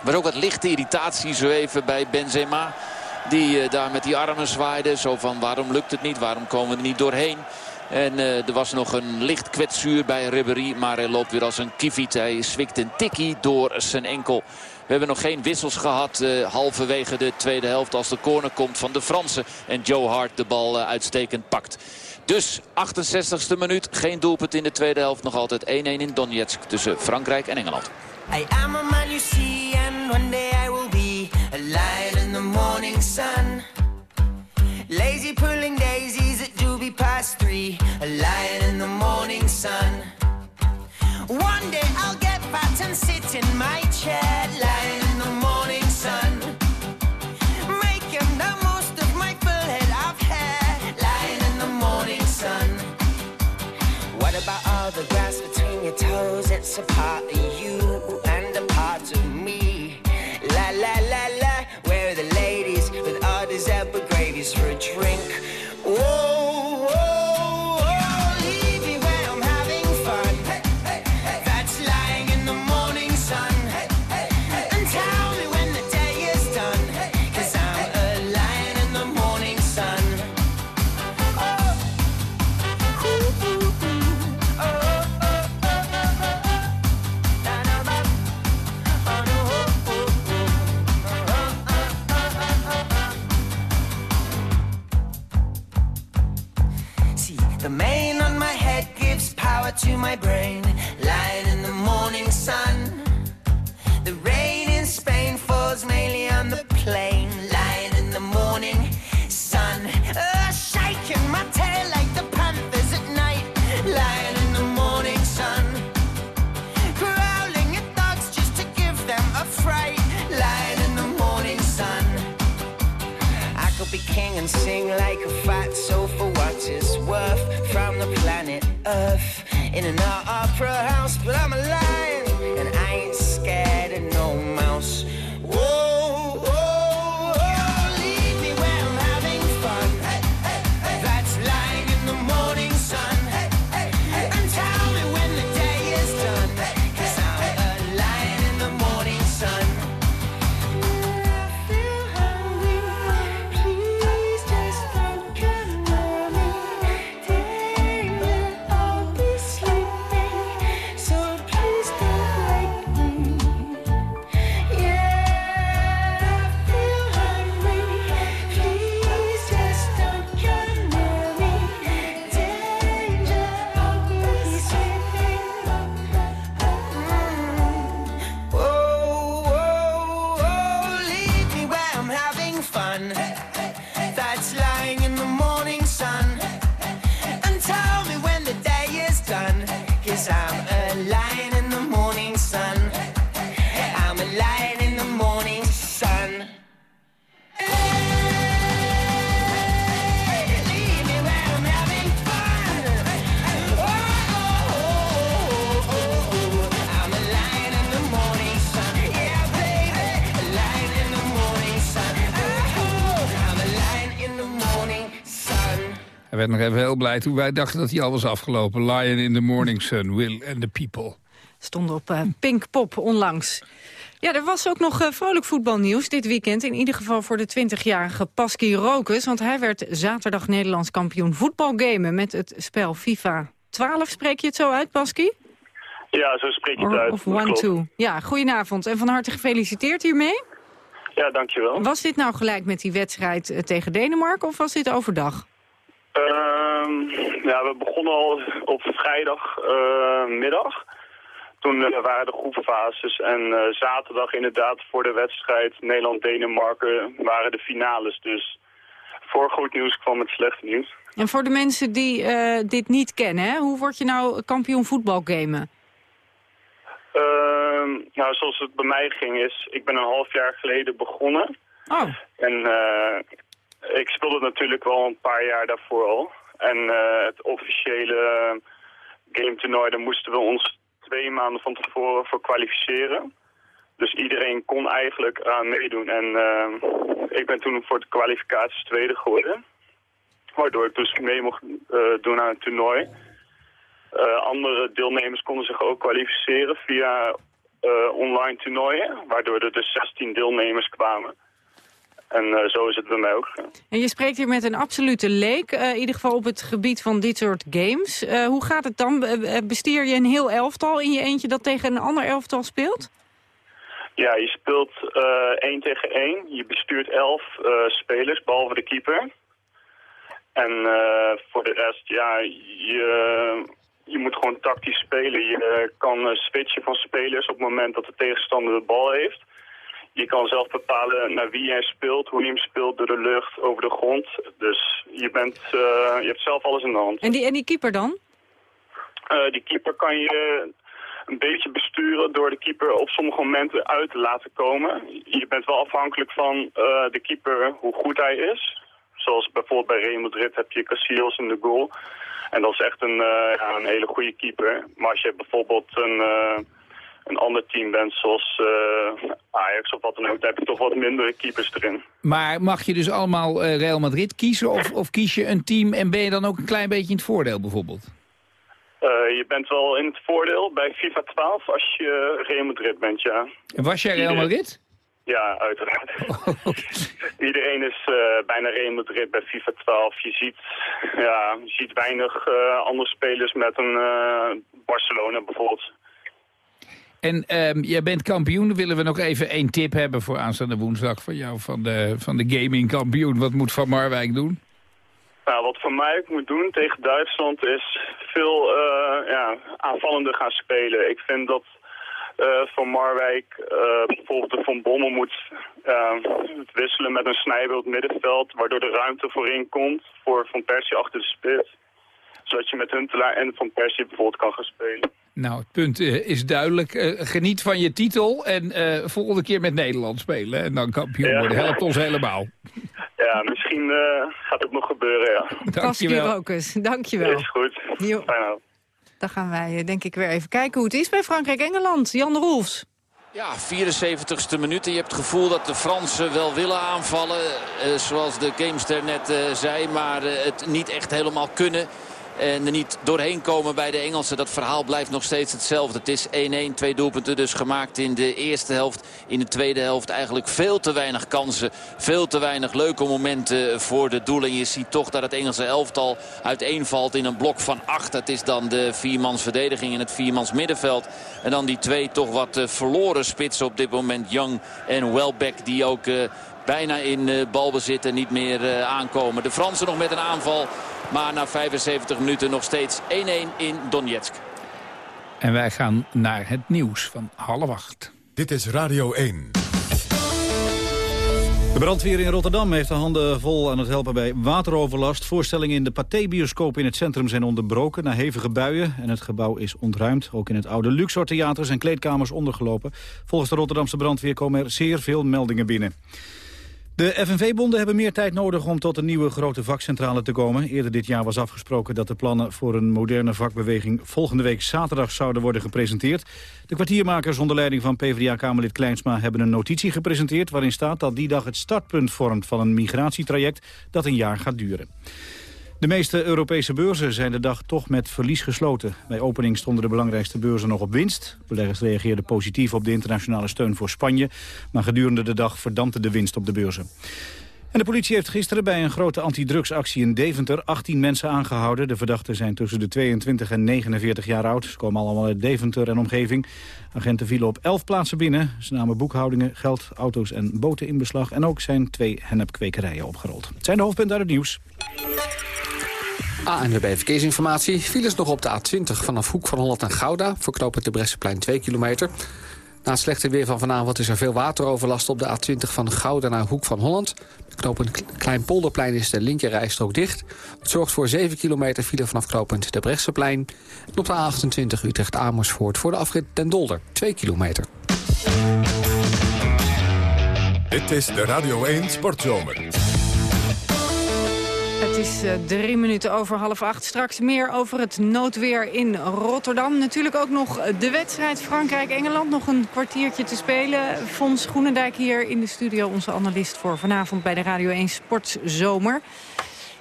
Maar ook wat lichte irritatie zo even bij Benzema. Die uh, daar met die armen zwaaide. Zo van waarom lukt het niet? Waarom komen we er niet doorheen? En uh, er was nog een licht kwetsuur bij Ribéry. Maar hij loopt weer als een kiefiet. Hij swikt een tikkie door zijn enkel. We hebben nog geen wissels gehad uh, halverwege de tweede helft als de corner komt van de Fransen. En Joe Hart de bal uitstekend pakt. Dus 68e minuut, geen doelpunt in de tweede helft. Nog altijd 1-1 in Donetsk tussen Frankrijk en Engeland. Man past three, a light in the morning sun. One day I'll get fat and sit in my chair, lying in the morning sun. Making the most of my full head of hair, lying in the morning sun. What about all the grass between your toes? It's a part of you in an opera house, but I'm a werd nog even heel blij toen wij dachten dat hij al was afgelopen. Lion in the morning sun, Will and the people. Stond op uh, Pinkpop onlangs. Ja, er was ook nog uh, vrolijk voetbalnieuws dit weekend. In ieder geval voor de 20-jarige Pasky Rokus. Want hij werd zaterdag Nederlands kampioen voetbalgamen... met het spel FIFA 12. Spreek je het zo uit, Pasky? Ja, zo spreek je het Or- uit. Of dat one, klopt. two. Ja, goedenavond en van harte gefeliciteerd hiermee. Ja, dankjewel. Was dit nou gelijk met die wedstrijd eh, tegen Denemarken of was dit overdag? Ehm, ja, we begonnen al op vrijdagmiddag. middag. toen eh, waren de groepfases en eh, zaterdag inderdaad voor de wedstrijd Nederland-Denemarken waren de finales. Dus voor goed nieuws kwam het slechte nieuws. En voor de mensen die eh, dit niet kennen, hè, hoe word je nou kampioen voetbalgamen? Ehm, nou, zoals het bij mij ging is, ik ben een half jaar geleden begonnen. Oh. En eh, ik speelde natuurlijk wel een paar jaar daarvoor al. En eh, het officiële game toernooi, daar moesten we ons twee maanden van tevoren voor kwalificeren. Dus iedereen kon eigenlijk aan meedoen. En eh, ik ben toen voor de kwalificaties tweede geworden. Waardoor ik dus mee mocht eh, doen aan het toernooi. Eh, andere deelnemers konden zich ook kwalificeren via eh, online toernooien. Waardoor er dus 16 deelnemers kwamen. En eh, zo is het bij mij ook. En je spreekt hier met een absolute leek, eh, in ieder geval op het gebied van dit soort games. Eh, hoe gaat het dan? Bestier je een heel elftal in je eentje dat tegen een ander elftal speelt? Ja, je speelt één tegen één. Je bestuurt elf eh, spelers, behalve de keeper. En voor de rest, ja, je, je moet gewoon tactisch spelen. Je kan switchen van spelers op het moment dat de tegenstander de bal heeft. Je kan zelf bepalen naar wie jij speelt, hoe je hem speelt, door de lucht, over de grond. Dus je, bent, eh, je hebt zelf alles in de hand. En die, en die keeper dan? Eh, die keeper kan je een beetje besturen door de keeper op sommige momenten uit te laten komen. Je bent wel afhankelijk van eh, de keeper hoe goed hij is. Zoals bijvoorbeeld bij Real Madrid heb je Casillas in de goal. En dat is echt een, ja, een hele goede keeper. Maar als je bijvoorbeeld een, een ander team bent zoals eh, Ajax of wat dan ook, heb je toch wat mindere keepers erin. Maar mag je dus allemaal eh, Real Madrid kiezen of, of kies je een team en ben je dan ook een klein beetje in het voordeel bijvoorbeeld? Eh, je bent wel in het voordeel bij FIFA 12 als je Real Madrid bent, ja. En was jij Real Madrid? Ja, uiteraard. Iedereen is bijna Real Madrid bij FIFA 12. Je ziet, ja, je ziet weinig andere spelers met een Barcelona bijvoorbeeld. En ehm, jij bent kampioen. Willen we nog even één tip hebben voor aanstaande woensdag van jou, van de, van de gaming kampioen. Wat moet Van Marwijk doen? Nou, wat mij ook moet doen tegen Duitsland is veel eh, ja, aanvallender gaan spelen. Ik vind dat eh, Van Marwijk eh, bijvoorbeeld de Van Bommel moet eh, het wisselen met een snijbeeld middenveld, waardoor er ruimte voorin komt voor Van Persie achter de spits. Zodat je met Huntelaar en Van Persie bijvoorbeeld kan gaan spelen. Nou, het punt eh, is duidelijk. Eh, geniet van je titel en eh, volgende keer met Nederland spelen. En dan kampioen Ja. worden. Helpt ons helemaal. Ja, misschien eh, gaat het nog gebeuren, ja. Dankjewel. Rokus, dankjewel. Is goed. Jo. Fijn. Dan gaan wij denk ik weer even kijken hoe het is bij Frankrijk-Engeland. Jan de Roels. Ja, 74ste minuut. En je hebt het gevoel dat de Fransen wel willen aanvallen. eh, zoals de gamester net eh, zei. Maar eh, het niet echt helemaal kunnen. En er niet doorheen komen bij de Engelsen. Dat verhaal blijft nog steeds hetzelfde. Het is 1-1. Twee doelpunten dus gemaakt in de eerste helft. In de tweede helft eigenlijk veel te weinig kansen. Veel te weinig leuke momenten voor de doel. En je ziet toch dat het Engelse elftal uiteenvalt in een blok van acht. Het is dan de viermans verdediging in het viermans middenveld. En dan die twee toch wat eh, verloren spitsen op dit moment. Young en Welbeck die ook... eh, bijna in eh, balbezit en niet meer aankomen. De Fransen nog met een aanval, maar na 75 minuten nog steeds 1-1 in Donetsk. En wij gaan naar het nieuws van half acht. Dit is Radio 1. De brandweer in Rotterdam heeft de handen vol aan het helpen bij wateroverlast. Voorstellingen in de Pathé-bioscoop in het centrum zijn onderbroken na hevige buien. En het gebouw is ontruimd. Ook in het oude Luxor Theater zijn kleedkamers ondergelopen. Volgens de Rotterdamse brandweer komen er zeer veel meldingen binnen. De FNV-bonden hebben meer tijd nodig om tot een nieuwe grote vakcentrale te komen. Eerder dit jaar was afgesproken dat de plannen voor een moderne vakbeweging volgende week zaterdag zouden worden gepresenteerd. De kwartiermakers onder leiding van PvdA-kamerlid Kleinsma hebben een notitie gepresenteerd waarin staat dat die dag het startpunt vormt van een migratietraject dat een jaar gaat duren. De meeste Europese beurzen zijn de dag toch met verlies gesloten. Bij opening stonden de belangrijkste beurzen nog op winst. Beleggers reageerden positief op de internationale steun voor Spanje. Maar gedurende de dag verdampte de winst op de beurzen. En de politie heeft gisteren bij een grote antidrugsactie in Deventer 18 mensen aangehouden. De verdachten zijn tussen de 22 en 49 jaar oud. Ze komen allemaal uit Deventer en omgeving. Agenten vielen op 11 plaatsen binnen. Ze namen boekhoudingen, geld, auto's en boten in beslag. En ook zijn twee hennepkwekerijen opgerold. Het zijn de hoofdpunten uit het nieuws. ANWB Verkeersinformatie. Files nog op de A20 vanaf Hoek van Holland en Gouda... voor knooppunt de Bresseplein 2 kilometer. Na slechte weer van vanavond is er veel wateroverlast op de A20 van Gouda naar Hoek van Holland. Knooppunt Kleinpolderplein is de linkerrijstrook dicht. Het zorgt voor 7 kilometer file vanaf knooppunt de Brechtseplein. En op de A28 Utrecht-Amersfoort voor de afrit Den Dolder 2 kilometer. Dit is de Radio 1 Sportzomer. Het is uh, drie minuten over half acht. Straks meer over het noodweer in Rotterdam. Natuurlijk ook nog de wedstrijd Frankrijk-Engeland. Nog een kwartiertje te spelen. Fons Groenendijk hier in de studio. Onze analist voor vanavond bij de Radio 1 Sportzomer.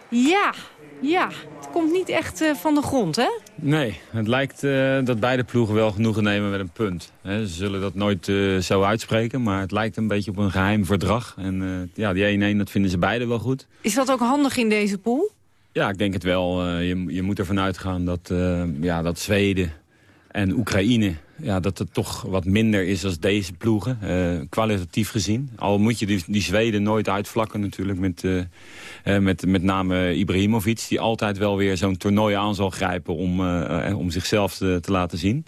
Ja, ja, het komt niet echt uh, van de grond, hè? Nee, het lijkt uh, dat beide ploegen wel genoegen nemen met een punt. He, ze zullen dat nooit uh, zo uitspreken, maar het lijkt een beetje op een geheim verdrag. En ja, die 1-1, dat vinden ze beide wel goed. Is dat ook handig in deze pool? Ja, ik denk het wel. je, je moet ervan uitgaan dat, ja, dat Zweden en Oekraïne, ja, dat het toch wat minder is als deze ploegen, uh, kwalitatief gezien. Al moet je die, die Zweden nooit uitvlakken natuurlijk met, uh, uh, met met name Ibrahimovic... die altijd wel weer zo'n toernooi aan zal grijpen om, om zichzelf te, te laten zien.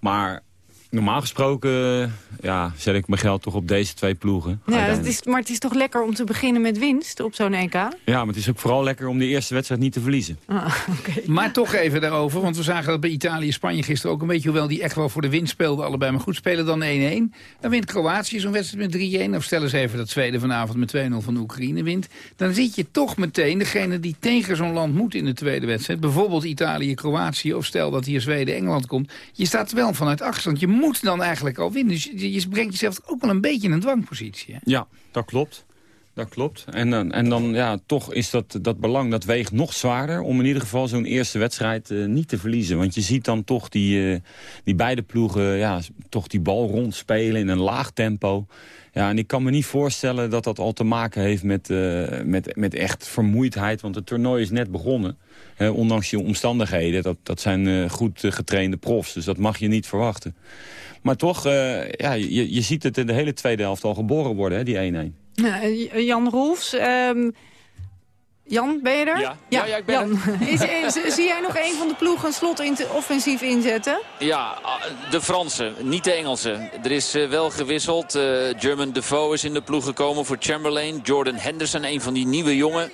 Maar normaal gesproken ja, zet ik mijn geld toch op deze twee ploegen. Ja, het is, maar het is toch lekker om te beginnen met winst op zo'n EK? Ja, maar het is ook vooral lekker om de eerste wedstrijd niet te verliezen. Ah, okay. Maar toch even daarover, want we zagen dat bij Italië-Spanje gisteren ook een beetje... hoewel die echt wel voor de winst speelden, allebei maar goed spelen dan 1-1. Dan wint Kroatië zo'n wedstrijd met 3-1. Of stellen ze even dat Zweden vanavond met 2-0 van de Oekraïne wint. Dan zit je toch meteen degene die tegen zo'n land moet in de tweede wedstrijd. Bijvoorbeeld Italië-Kroatië of stel dat hier Zweden-Engeland komt. Je staat wel vanuit achterstand. Je moet dan eigenlijk al winnen. Dus je, brengt jezelf ook wel een beetje in een dwangpositie. Hè? Ja, dat klopt. Dat klopt. En, dan, en dan, ja, toch is dat, dat belang, dat weegt nog zwaarder... om in ieder geval zo'n eerste wedstrijd uh, niet te verliezen. Want je ziet dan toch die, uh, die beide ploegen, ja, toch die bal rondspelen in een laag tempo. Ja, en ik kan me niet voorstellen dat dat al te maken heeft met, met, met echt vermoeidheid. Want het toernooi is net begonnen. Ondanks je omstandigheden. Dat, dat zijn goed getrainde profs. Dus dat mag je niet verwachten. Maar toch, uh, ja, je, je ziet het in de hele tweede helft al geboren worden, hè, die 1-1. Ja, Jan Rolfs, um, Jan, ben je er? Ja, ja, ja ik ben Jan. Is, is, zie jij nog een van de ploegen slot in offensief inzetten? Ja, de Fransen, niet de Engelsen. Er is uh, wel gewisseld. Uh, German Defoe is in de ploeg gekomen voor Chamberlain. Jordan Henderson, een van die nieuwe jongen.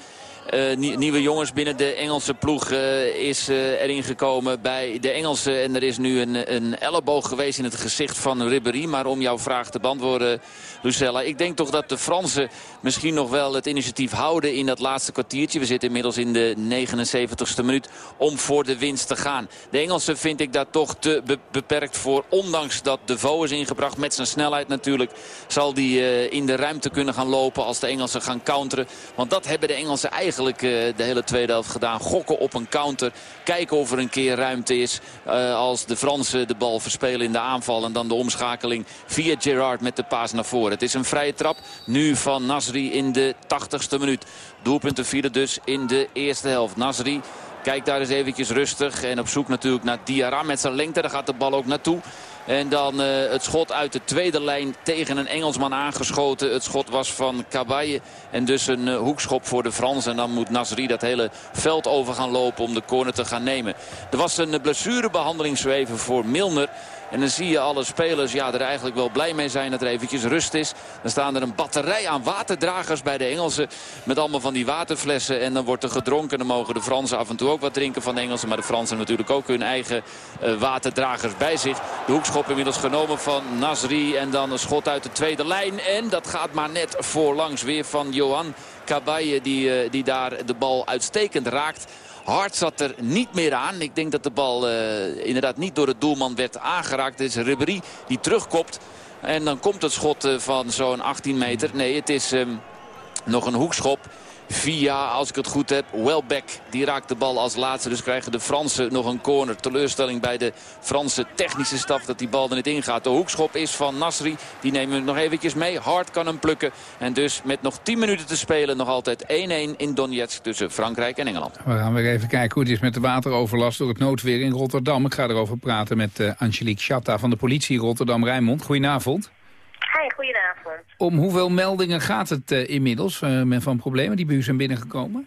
Uh, nieuwe jongens binnen de Engelse ploeg uh, is uh, erin gekomen bij de Engelsen. En er is nu een, een elleboog geweest in het gezicht van Ribéry. Maar om jouw vraag te beantwoorden, Lucella. Ik denk toch dat de Fransen misschien nog wel het initiatief houden in dat laatste kwartiertje. We zitten inmiddels in de 79ste minuut om voor de winst te gaan. De Engelsen vind ik daar toch te be beperkt voor. Ondanks dat de Vo is ingebracht met zijn snelheid natuurlijk. Zal die in de ruimte kunnen gaan lopen als de Engelsen gaan counteren. Want dat hebben de Engelsen eigenlijk eigenlijk uh, de hele tweede helft gedaan. Gokken op een counter. Kijken of er een keer ruimte is. Uh, als de Fransen de bal verspelen in de aanval. En dan de omschakeling via Gerard met de paas naar voren. Het is een vrije trap. Nu van Nasri in de 80ste minuut. Doelpunten vielen dus in de eerste helft. Nasri kijkt daar eens eventjes rustig. En op zoek natuurlijk naar Diarra met zijn lengte. Daar gaat de bal ook naartoe. En dan uh, het schot uit de tweede lijn tegen een Engelsman aangeschoten. Het schot was van Cabaye. En dus een uh, hoekschop voor de Fransen. En dan moet Nasri dat hele veld over gaan lopen om de corner te gaan nemen. Er was een blessurebehandeling zo even voor Milner. En dan zie je alle spelers ja, er eigenlijk wel blij mee zijn dat er eventjes rust is. Dan staan er een batterij aan waterdragers bij de Engelsen. Met allemaal van die waterflessen. En dan wordt er gedronken. Dan mogen de Fransen af en toe ook wat drinken van de Engelsen. Maar de Fransen natuurlijk ook hun eigen uh, waterdragers bij zich. De hoekschop inmiddels genomen van Nasri. En dan een schot uit de tweede lijn. En dat gaat maar net voorlangs weer van Johan Cabaye. Die, uh, die daar de bal uitstekend raakt. Hart zat er niet meer aan. Ik denk dat de bal uh, inderdaad niet door de doelman werd aangeraakt. Het is Ribéry die terugkopt. En dan komt het schot uh, van zo'n 18 meter. Nee, het is um, nog een hoekschop via, als ik het goed heb, Welbeck. Die raakt de bal als laatste. Dus krijgen de Fransen nog een corner. Teleurstelling bij de Franse technische staf dat die bal er niet ingaat. De hoekschop is van Nasri. Die nemen we nog eventjes mee. Hard kan hem plukken. En dus met nog 10 minuten te spelen nog altijd 1-1 in Donetsk tussen Frankrijk en Engeland. We gaan weer even kijken hoe het is met de wateroverlast door het noodweer in Rotterdam. Ik ga erover praten met uh, Angelique Chatta van de politie Rotterdam-Rijnmond. Goedenavond. Hi, goedenavond. Om hoeveel meldingen gaat het uh, inmiddels uh, van problemen die bij u zijn binnengekomen?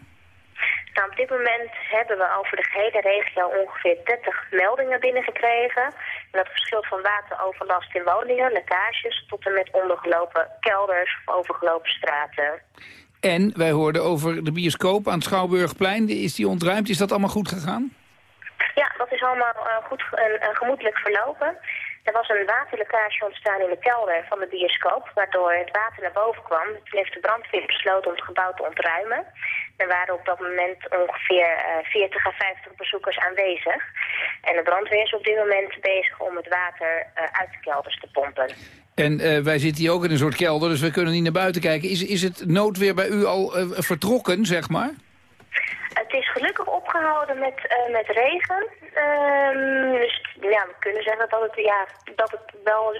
Nou, op dit moment hebben we over de gehele regio ongeveer 30 meldingen binnengekregen. En dat verschilt van wateroverlast in woningen, lekkages, tot en met ondergelopen kelders of overgelopen straten. En wij hoorden over de bioscoop aan het Schouwburgplein. Is die ontruimd? Is dat allemaal goed gegaan? Ja, dat is allemaal uh, goed en uh, gemoedelijk verlopen. Er was een waterlekkage ontstaan in de kelder van de bioscoop, waardoor het water naar boven kwam. Toen heeft de brandweer besloten om het gebouw te ontruimen. Er waren op dat moment ongeveer uh, 40 à 50 bezoekers aanwezig. En de brandweer is op dit moment bezig om het water uh, uit de kelders te pompen. En uh, wij zitten hier ook in een soort kelder, dus we kunnen niet naar buiten kijken. Is, is het noodweer bij u al vertrokken, zeg maar? Het is gelukkig opgehouden met, uh, met regen. Uh, dus ja, we kunnen zeggen dat het, ja, dat, het wel,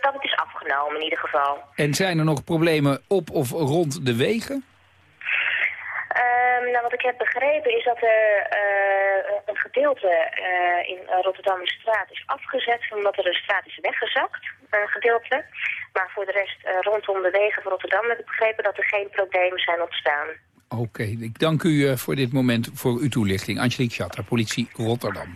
dat het is afgenomen in ieder geval. En zijn er nog problemen op of rond de wegen? Um, nou, wat ik heb begrepen is dat er uh, een gedeelte uh, in Rotterdam straat is afgezet... omdat er een straat is weggezakt, een gedeelte. Maar voor de rest rondom de wegen van Rotterdam heb ik begrepen dat er geen problemen zijn ontstaan. Oké, ik dank u uh, voor dit moment voor uw toelichting. Angelique Schatter, politie Rotterdam.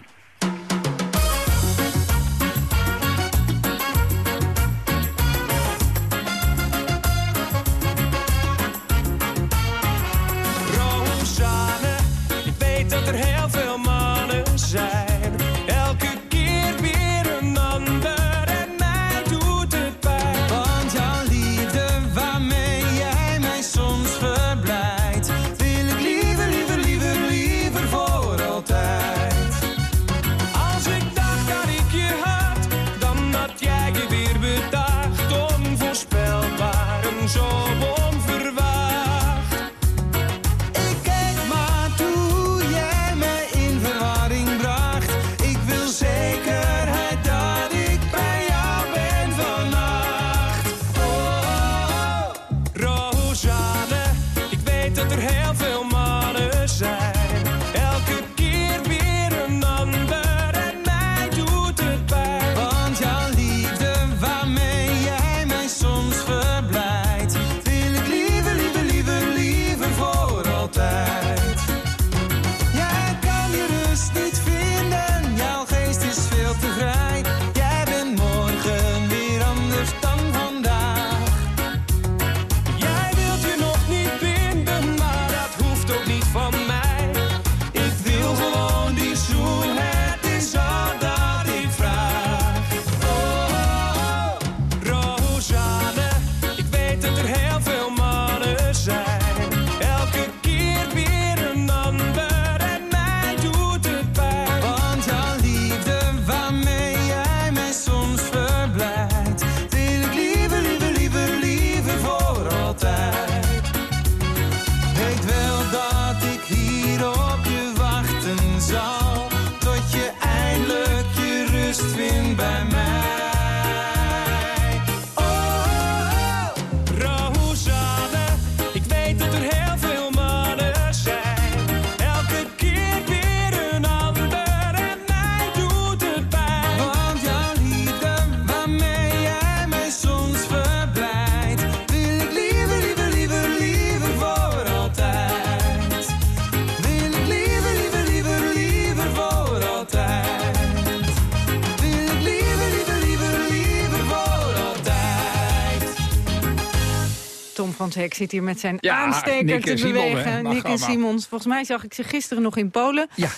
Van Hek zit hier met zijn Ja, aansteker Nick te Simon, bewegen. Mag Nick en. Simons. Volgens mij zag ik ze gisteren nog in Polen. Ja.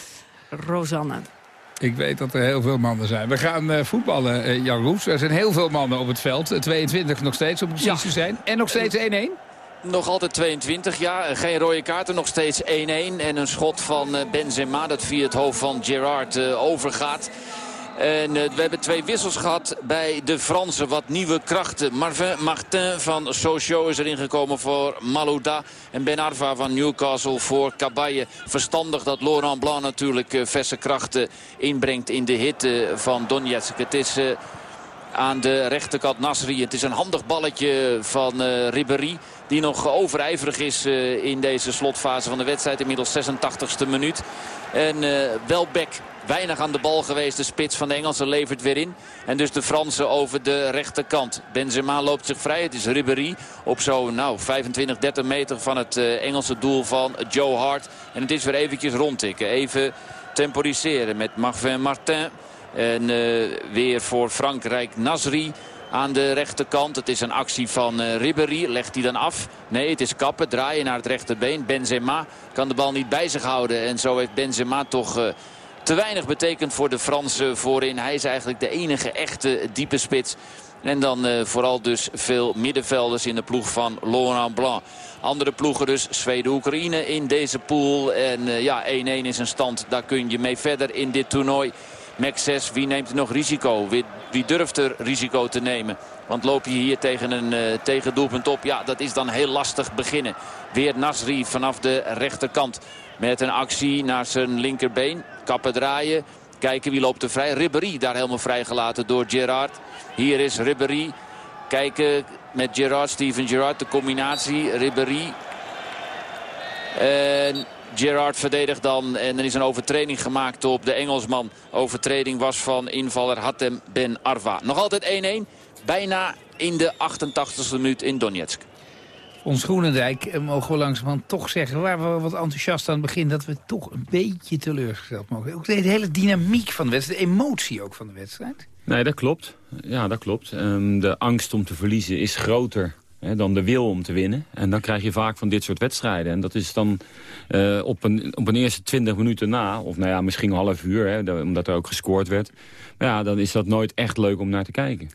Rosanne. Ik weet dat er heel veel mannen zijn. We gaan uh, voetballen, uh, Jan Roes. Er zijn heel veel mannen op het veld. Uh, 22 nog steeds, om precies Ja. te zijn. En nog steeds 1-1. Nog altijd 22, ja. Geen rode kaarten, nog steeds 1-1. En een schot van eh, Benzema dat via het hoofd van Gerard eh, overgaat. En eh, we hebben twee wissels gehad bij de Fransen. Wat nieuwe krachten. Marvin Martin van Sochaux is erin gekomen voor Malouda. En Ben Arfa van Newcastle voor Cabaye. Verstandig dat Laurent Blanc natuurlijk eh, verse krachten inbrengt in de hitte van Donetsk. Het is... eh, aan de rechterkant Nasri. Het is een handig balletje van uh, Ribéry. Die nog overijverig is uh, in deze slotfase van de wedstrijd. Inmiddels 86e minuut. En uh, Welbeck weinig aan de bal geweest. De spits van de Engelsen levert weer in. En dus de Fransen over de rechterkant. Benzema loopt zich vrij. Het is Ribéry op zo'n nou, 25, 30 meter van het uh, Engelse doel van Joe Hart. En het is weer eventjes rondtikken. Even temporiseren met Marvin Martin. En weer voor Frankrijk Nasri aan de rechterkant. Het is een actie van uh, Ribéry. Legt hij dan af? Nee, het is kappen. Draaien naar het rechterbeen. Benzema kan de bal niet bij zich houden. En zo heeft Benzema toch... Uh, te weinig betekend voor de Fransen voorin. Hij is eigenlijk de enige echte diepe spits. En dan uh, vooral dus veel middenvelders in de ploeg van Laurent Blanc. Andere ploegen dus Zweden-Oekraïne in deze pool. En uh, ja, 1-1 is een stand. Daar kun je mee verder in dit toernooi. Max 6, wie neemt er nog risico? Wie, wie, durft er risico te nemen? Want loop je hier tegen een uh, tegendoelpunt op, ja, dat is dan heel lastig beginnen. Weer Nasri vanaf de rechterkant. Met een actie naar zijn linkerbeen. Kappen draaien. Kijken wie loopt er vrij. Ribéry daar helemaal vrijgelaten door Gerard. Hier is Ribéry. Kijken met Gerard, Steven Gerard. De combinatie Ribéry. En Gerard verdedigt dan. En er is een overtreding gemaakt op de Engelsman. Overtreding was van invaller Hatem Ben Arva. Nog altijd 1-1. Bijna in de 88e minuut in Donetsk. Ons Groenendijk mogen we langzamerhand toch zeggen... waar we wat enthousiast aan het begin... dat we toch een beetje teleurgesteld mogen. Ook de hele dynamiek van de wedstrijd, de emotie ook van de wedstrijd. Nee, dat klopt. Ja, dat klopt. Um, de angst om te verliezen is groter dan de wil om te winnen. En dan krijg je vaak van dit soort wedstrijden. En dat is dan uh, op, een, op een eerste 20 minuten na... of nou ja, misschien een half uur, hè, omdat er ook gescoord werd... ja, dan is dat nooit echt leuk om naar te kijken.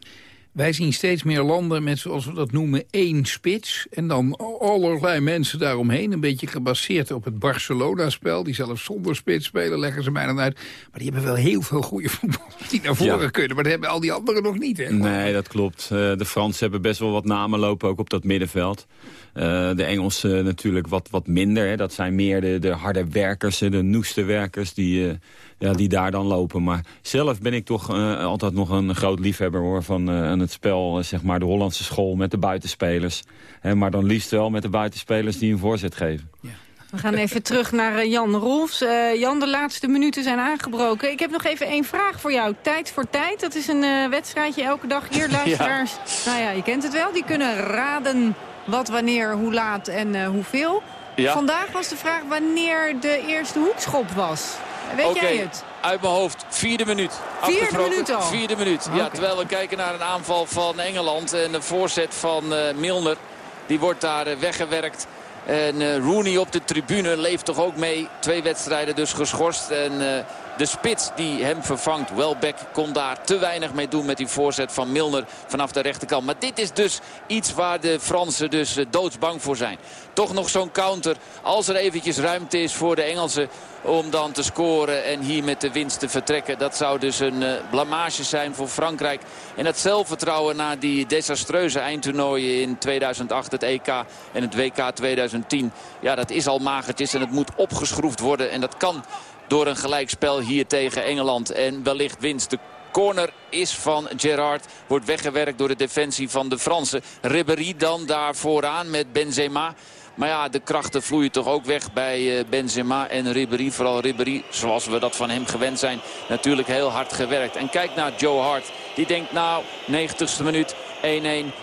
Wij zien steeds meer landen met, zoals we dat noemen, één spits. En dan allerlei mensen daaromheen. Een beetje gebaseerd op het Barcelona-spel. Die zelfs zonder spits spelen, leggen ze mij dan uit. Maar die hebben wel heel veel goede voetballers die naar voren ja. kunnen. Maar dat hebben al die anderen nog niet. Hè? Nee, dat klopt. Uh, de Fransen hebben best wel wat namen lopen, ook op dat middenveld. Uh, de Engelsen natuurlijk wat, wat minder. Hè. Dat zijn meer de, de harde werkers, de noeste werkers... die uh, ja, die daar dan lopen. Maar zelf ben ik toch uh, altijd nog een groot liefhebber hoor, van uh, het spel, uh, zeg maar de Hollandse school met de buitenspelers. Hè, maar dan liefst wel met de buitenspelers die een voorzet geven. Ja. We gaan even terug naar Jan Rolfs. Jan, de laatste minuten zijn aangebroken. Ik heb nog even één vraag voor jou. Tijd voor tijd, dat is een wedstrijdje elke dag hier. Luisteraars, ja. nou ja, je kent het wel. Die kunnen raden wat, wanneer, hoe laat en hoeveel. Ja. Vandaag was de vraag wanneer de eerste hoekschop was. Weet okay. jij het? Uit mijn hoofd, vierde minuut. Vierde minuut al? Vierde minuut, okay. ja. Terwijl we kijken naar een aanval van Engeland. En de voorzet van uh, Milner. Die wordt daar uh, weggewerkt. En uh, Rooney op de tribune leeft toch ook mee. Twee wedstrijden dus geschorst. En de spits die hem vervangt, Welbeck, kon daar te weinig mee doen met die voorzet van Milner vanaf de rechterkant. Maar dit is dus iets waar de Fransen dus doodsbang voor zijn. Toch nog zo'n counter als er eventjes ruimte is voor de Engelsen om dan te scoren en hier met de winst te vertrekken. Dat zou dus een uh, blamage zijn voor Frankrijk. En het zelfvertrouwen na die desastreuze eindtoernooien in 2008, het EK en het WK 2010. Ja, dat is al magertjes en het moet opgeschroefd worden. En dat kan door een gelijkspel hier tegen Engeland. En wellicht winst de corner is van Gerard. Wordt weggewerkt door de defensie van de Fransen. Ribéry dan daar vooraan met Benzema. Maar ja, de krachten vloeien toch ook weg bij Benzema en Ribéry. Vooral Ribéry, zoals we dat van hem gewend zijn, natuurlijk heel hard gewerkt. En kijk naar Joe Hart. Die denkt nou, 90ste minuut, 1-1,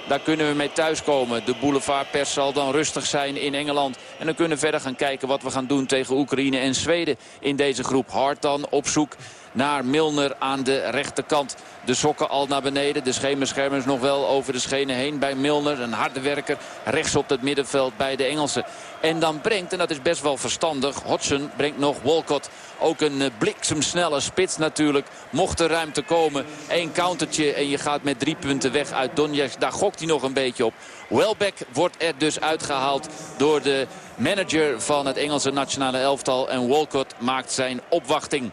daar kunnen we mee thuiskomen. De boulevardpers zal dan rustig zijn in Engeland. En dan kunnen we verder gaan kijken wat we gaan doen tegen Oekraïne en Zweden in deze groep. Hart dan op zoek naar Milner aan de rechterkant. De sokken al naar beneden. De schemerschermers nog wel over de schenen heen bij Milner. Een harde werker rechts op het middenveld bij de Engelsen. En dan brengt, en dat is best wel verstandig, Hodgson brengt nog Walcott. Ook een bliksemsnelle spits natuurlijk. Mocht er ruimte komen, één countertje en je gaat met drie punten weg uit Donetsk. Daar gokt hij nog een beetje op. Welbeck wordt er dus uitgehaald door de manager van het Engelse nationale elftal. En Walcott maakt zijn opwachting.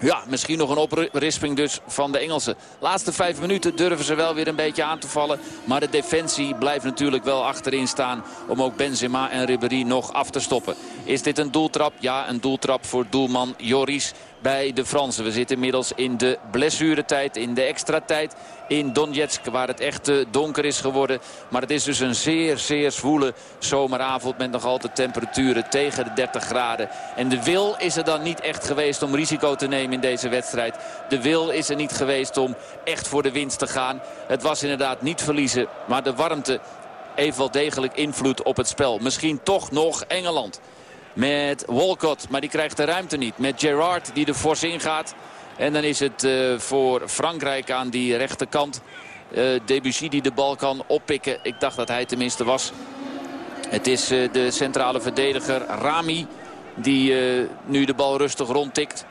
Ja, misschien nog een oprisping dus van de Engelsen. Laatste vijf minuten durven ze wel weer een beetje aan te vallen. Maar de defensie blijft natuurlijk wel achterin staan... om ook Benzema en Ribéry nog af te stoppen. Is dit een doeltrap? Ja, een doeltrap voor doelman Joris. bij de Fransen. We zitten inmiddels in de blessuretijd, in de extra tijd in Donetsk... waar het echt eh, donker is geworden. Maar het is dus een zeer, zeer zwoele zomeravond... met nog altijd temperaturen tegen de 30 graden. En de wil is er dan niet echt geweest om risico te nemen in deze wedstrijd. De wil is er niet geweest om echt voor de winst te gaan. Het was inderdaad niet verliezen, maar de warmte heeft wel degelijk invloed op het spel. Misschien toch nog Engeland. Met Walcott, maar die krijgt de ruimte niet. Met Gerrard die er fors ingaat. En dan is het uh, voor Frankrijk aan die rechterkant. Uh, Debussy die de bal kan oppikken. Ik dacht dat hij tenminste was. Het is uh, de centrale verdediger Rami die nu de bal rustig rondtikt.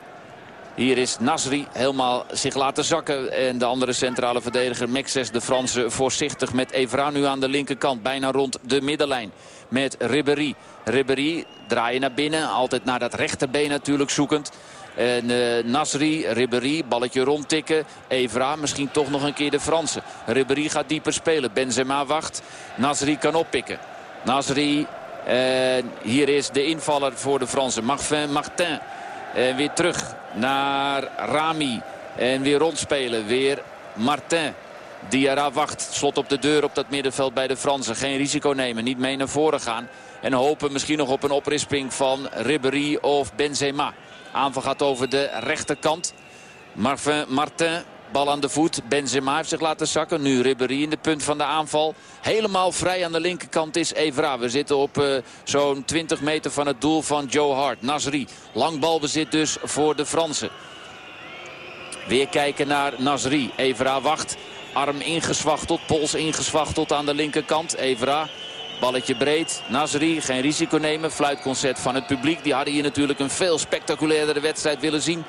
Hier is Nasri helemaal zich laten zakken. En de andere centrale verdediger Mexes, de Franse, voorzichtig met Evra nu aan de linkerkant. Bijna rond de middenlijn met Ribéry. Ribéry draaien naar binnen. Altijd naar dat rechterbeen natuurlijk zoekend. En uh, Nasri, Ribéry, balletje rondtikken. Evra, misschien toch nog een keer de Franse. Ribéry gaat dieper spelen. Benzema wacht. Nasri kan oppikken. Nasri, hier is de invaller voor de Fransen. Martin, Martin. En weer terug naar Rami. En weer rondspelen. Weer Martin. Diarra wacht. Slot op de deur op dat middenveld bij de Fransen. Geen risico nemen. Niet mee naar voren gaan. En hopen misschien nog op een oprisping van Ribéry of Benzema. Aanval gaat over de rechterkant. Marvin Martin, bal aan de voet. Benzema heeft zich laten zakken. Nu Ribéry in de punt van de aanval. Helemaal vrij aan de linkerkant is Evra. We zitten op uh, zo'n 20 meter van het doel van Joe Hart. Nasri, lang balbezit dus voor de Fransen. Weer kijken naar Nasri. Evra wacht. Arm ingeswachteld, pols ingeswachteld aan de linkerkant. Evra Balletje breed. Nasri, geen risico nemen. Fluitconcert van het publiek. Die hadden hier natuurlijk een veel spectaculairdere wedstrijd willen zien.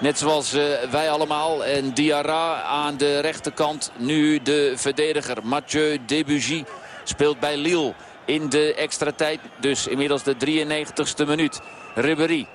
Net zoals uh, wij allemaal. En Diarra aan de rechterkant. Nu de verdediger Mathieu Debussy speelt bij Lille. In de extra tijd. Dus inmiddels de 93ste minuut. Ribéry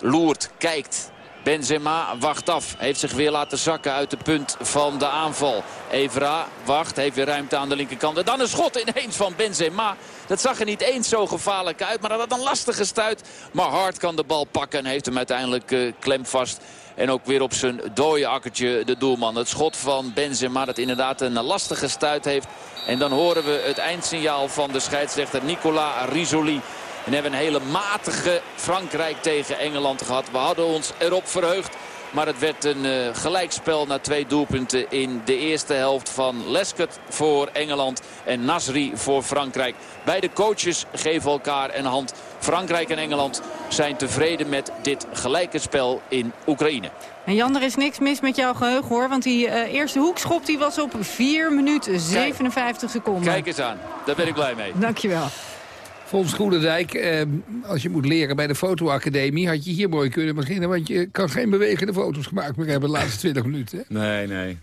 loert, kijkt. Benzema wacht af. Heeft zich weer laten zakken uit de punt van de aanval. Evra wacht. Heeft weer ruimte aan de linkerkant. En dan een schot ineens van Benzema. Dat zag er niet eens zo gevaarlijk uit. Maar dat had een lastige stuit. Maar Hart kan de bal pakken. En heeft hem uiteindelijk uh, klem vast. En ook weer op zijn dode akkertje de doelman. Het schot van Benzema dat inderdaad een lastige stuit heeft. En dan horen we het eindsignaal van de scheidsrechter Nicola Risoli. En hebben een hele matige Frankrijk tegen Engeland gehad. We hadden ons erop verheugd. Maar het werd een uh, gelijkspel na twee doelpunten in de eerste helft van Lescott voor Engeland en Nasri voor Frankrijk. Beide coaches geven elkaar een hand. Frankrijk en Engeland zijn tevreden met dit gelijke spel in Oekraïne. En Jan, er is niks mis met jouw geheugen hoor. Want die uh, eerste hoekschop die was op 4 minuten 57 Kijk, seconden. Kijk eens aan, daar ben ik blij mee. Dankjewel. Volgens Goedendijk, eh, als je moet leren bij de fotoacademie... had je hier mooi kunnen beginnen... want je kan geen bewegende foto's gemaakt meer hebben de laatste 20 minuten. Nee, nee.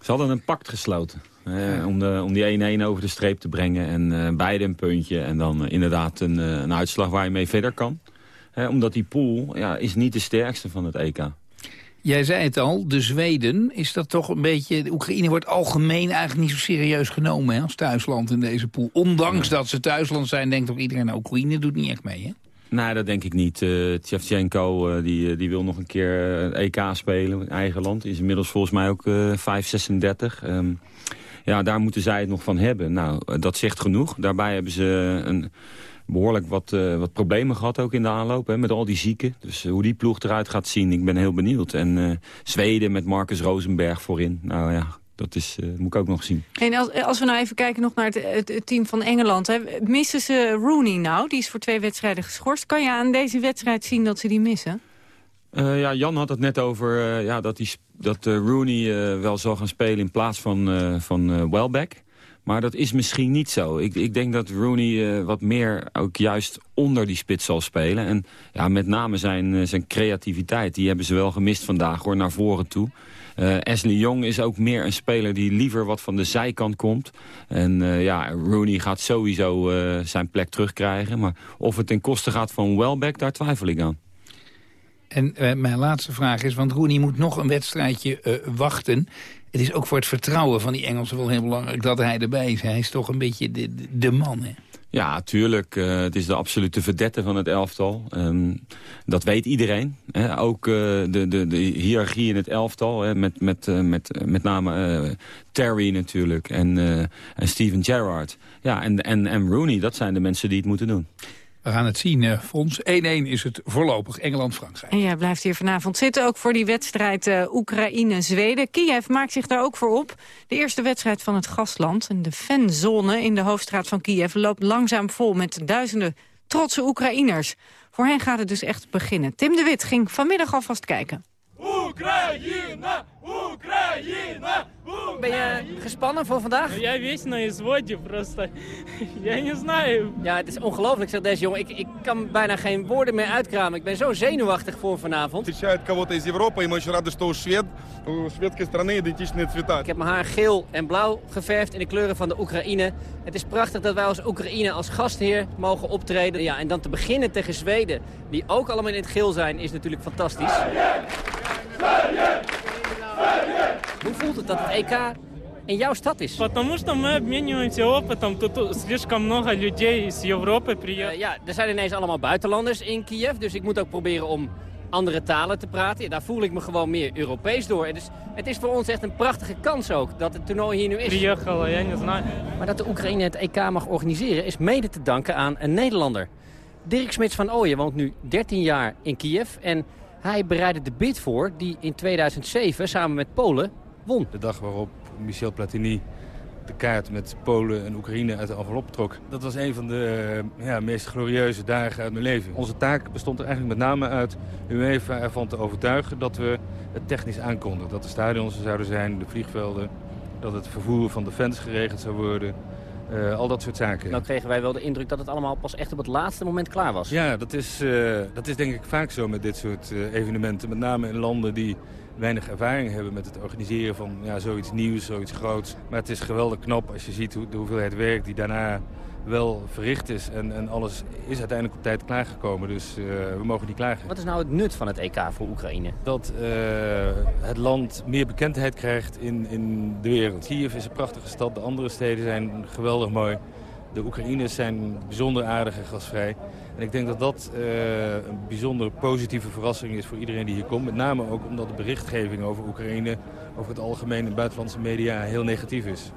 Ze hadden een pact gesloten. Eh, om, de, om die 1-1 over de streep te brengen. En uh, beide een puntje. En dan uh, inderdaad een, een uitslag waar je mee verder kan. omdat die pool ja, is niet de sterkste van het EK. Jij zei het al, de Zweden, is dat toch een beetje... De Oekraïne wordt algemeen eigenlijk niet zo serieus genomen hè, als thuisland in deze pool. Ondanks dat ze thuisland zijn, denkt toch iedereen... Nou, Oekraïne doet niet echt mee, hè? Nee, dat denk ik niet. Uh, Tjevchenko uh, die, die wil nog een keer uh, EK spelen in eigen land. Is inmiddels volgens mij ook 5,36. Um, ja, daar moeten zij het nog van hebben. Nou, dat zegt genoeg. Daarbij hebben ze een behoorlijk wat, uh, wat problemen gehad ook in de aanloop. Hè, met al die zieken. Dus uh, hoe die ploeg eruit gaat zien, ik ben heel benieuwd. En uh, Zweden met Marcus Rosenberg voorin. Nou ja, dat is, moet ik ook nog zien. En als, als we nou even kijken nog naar het, het, het team van Engeland. Hè, missen ze Rooney nou? Die is voor twee wedstrijden geschorst. Kan je aan deze wedstrijd zien dat ze die missen? ja, Jan had het net over ja, dat, die, dat Rooney wel zal gaan spelen in plaats van, van Welbeck. Maar dat is misschien niet zo. Ik, ik denk dat Rooney uh, wat meer ook juist onder die spits zal spelen. En ja, met name zijn, uh, zijn creativiteit. Die hebben ze wel gemist vandaag hoor, naar voren toe. Uh, Ashley Young is ook meer een speler die liever wat van de zijkant komt. En ja, Rooney gaat sowieso zijn plek terugkrijgen. Maar of het ten koste gaat van Welbeck, daar twijfel ik aan. En mijn laatste vraag is, want Rooney moet nog een wedstrijdje wachten het is ook voor het vertrouwen van die Engelsen wel heel belangrijk dat hij erbij is. Hij is toch een beetje de, de man, hè? Ja, tuurlijk. Uh, het is de absolute verdette van het elftal. Um, dat weet iedereen. Hè. Ook uh, de, de, de hiërarchie in het elftal. Hè. Met, met, uh, met, met name Terry natuurlijk. En, en Steven Gerrard. Ja, en, en, en Rooney. Dat zijn de mensen die het moeten doen. We gaan het zien, uh, Fons. 1-1 is het voorlopig Engeland-Frankrijk. En jij blijft hier vanavond zitten, ook voor die wedstrijd uh, Oekraïne-Zweden. Kiev maakt zich daar ook voor op. De eerste wedstrijd van het gastland. En de fanzone in de hoofdstraat van Kiev loopt langzaam vol... met duizenden trotse Oekraïners. Voor hen gaat het dus echt beginnen. Tim de Wit ging vanmiddag alvast kijken. Oekraïne! Oekraïne! Ben je gespannen voor vandaag? Jij wist на изводе просто. Я не знаю. Ja, het is ongelooflijk, zegt deze jongen. Ik, ik kan bijna geen woorden meer uitkramen. Ik ben zo zenuwachtig voor vanavond. Встречает кого-то из Европы, и мы очень рады, что у швед, у шведской страны идентичные цвета. Ik heb mijn haar geel en blauw geverfd in de kleuren van de Oekraïne. Het is prachtig dat wij als Oekraïne als gastheer mogen optreden. Ja, en dan te beginnen tegen Zweden, die ook allemaal in het geel zijn, is natuurlijk fantastisch. Hoe voelt het dat het EK in jouw stad is? Потому что мы обмениваемся опытом. Тут слишком много людей из Европы приехали. Uh, ja, er zijn ineens allemaal buitenlanders in Kiev. Dus ik moet ook proberen om andere talen te praten. Ja, daar voel ik me gewoon meer Europees door. En dus het is voor ons echt een prachtige kans ook dat het toernooi hier nu is. Приехала, я не знаю. Maar dat de Oekraïne het EK mag organiseren is mede te danken aan een Nederlander. Dirk Smits van Ooyen woont nu 13 jaar in Kiev en hij bereidde de bid voor die in 2007 samen met Polen won. De dag waarop Michel Platini de kaart met Polen en Oekraïne uit de envelop trok. Dat was een van de ja, meest glorieuze dagen uit mijn leven. Onze taak bestond er eigenlijk met name uit UEFA ervan te overtuigen dat we het technisch aankonden. Dat de stadions er zouden zijn, de vliegvelden, dat het vervoer van de fans geregeld zou worden. Uh, al dat soort zaken. Nou kregen wij wel de indruk dat het allemaal pas echt op het laatste moment klaar was. Ja, dat is, uh, dat is denk ik vaak zo met dit soort uh, evenementen. Met name in landen die weinig ervaring hebben met het organiseren van ja, zoiets nieuws, zoiets groots. Maar het is geweldig knap als je ziet hoe, de hoeveelheid werk die daarna wel verricht is. En, en alles is uiteindelijk op tijd klaargekomen, dus uh, we mogen niet klagen. Wat is nou het nut van het EK voor Oekraïne? Dat uh, het land meer bekendheid krijgt in, in de wereld. Kiev is een prachtige stad, de andere steden zijn geweldig mooi. De Oekraïners zijn bijzonder aardig en gastvrij. En ik denk dat dat uh, een bijzonder positieve verrassing is voor iedereen die hier komt. Met name ook omdat de berichtgeving over Oekraïne, over het algemeen in buitenlandse media, heel negatief is.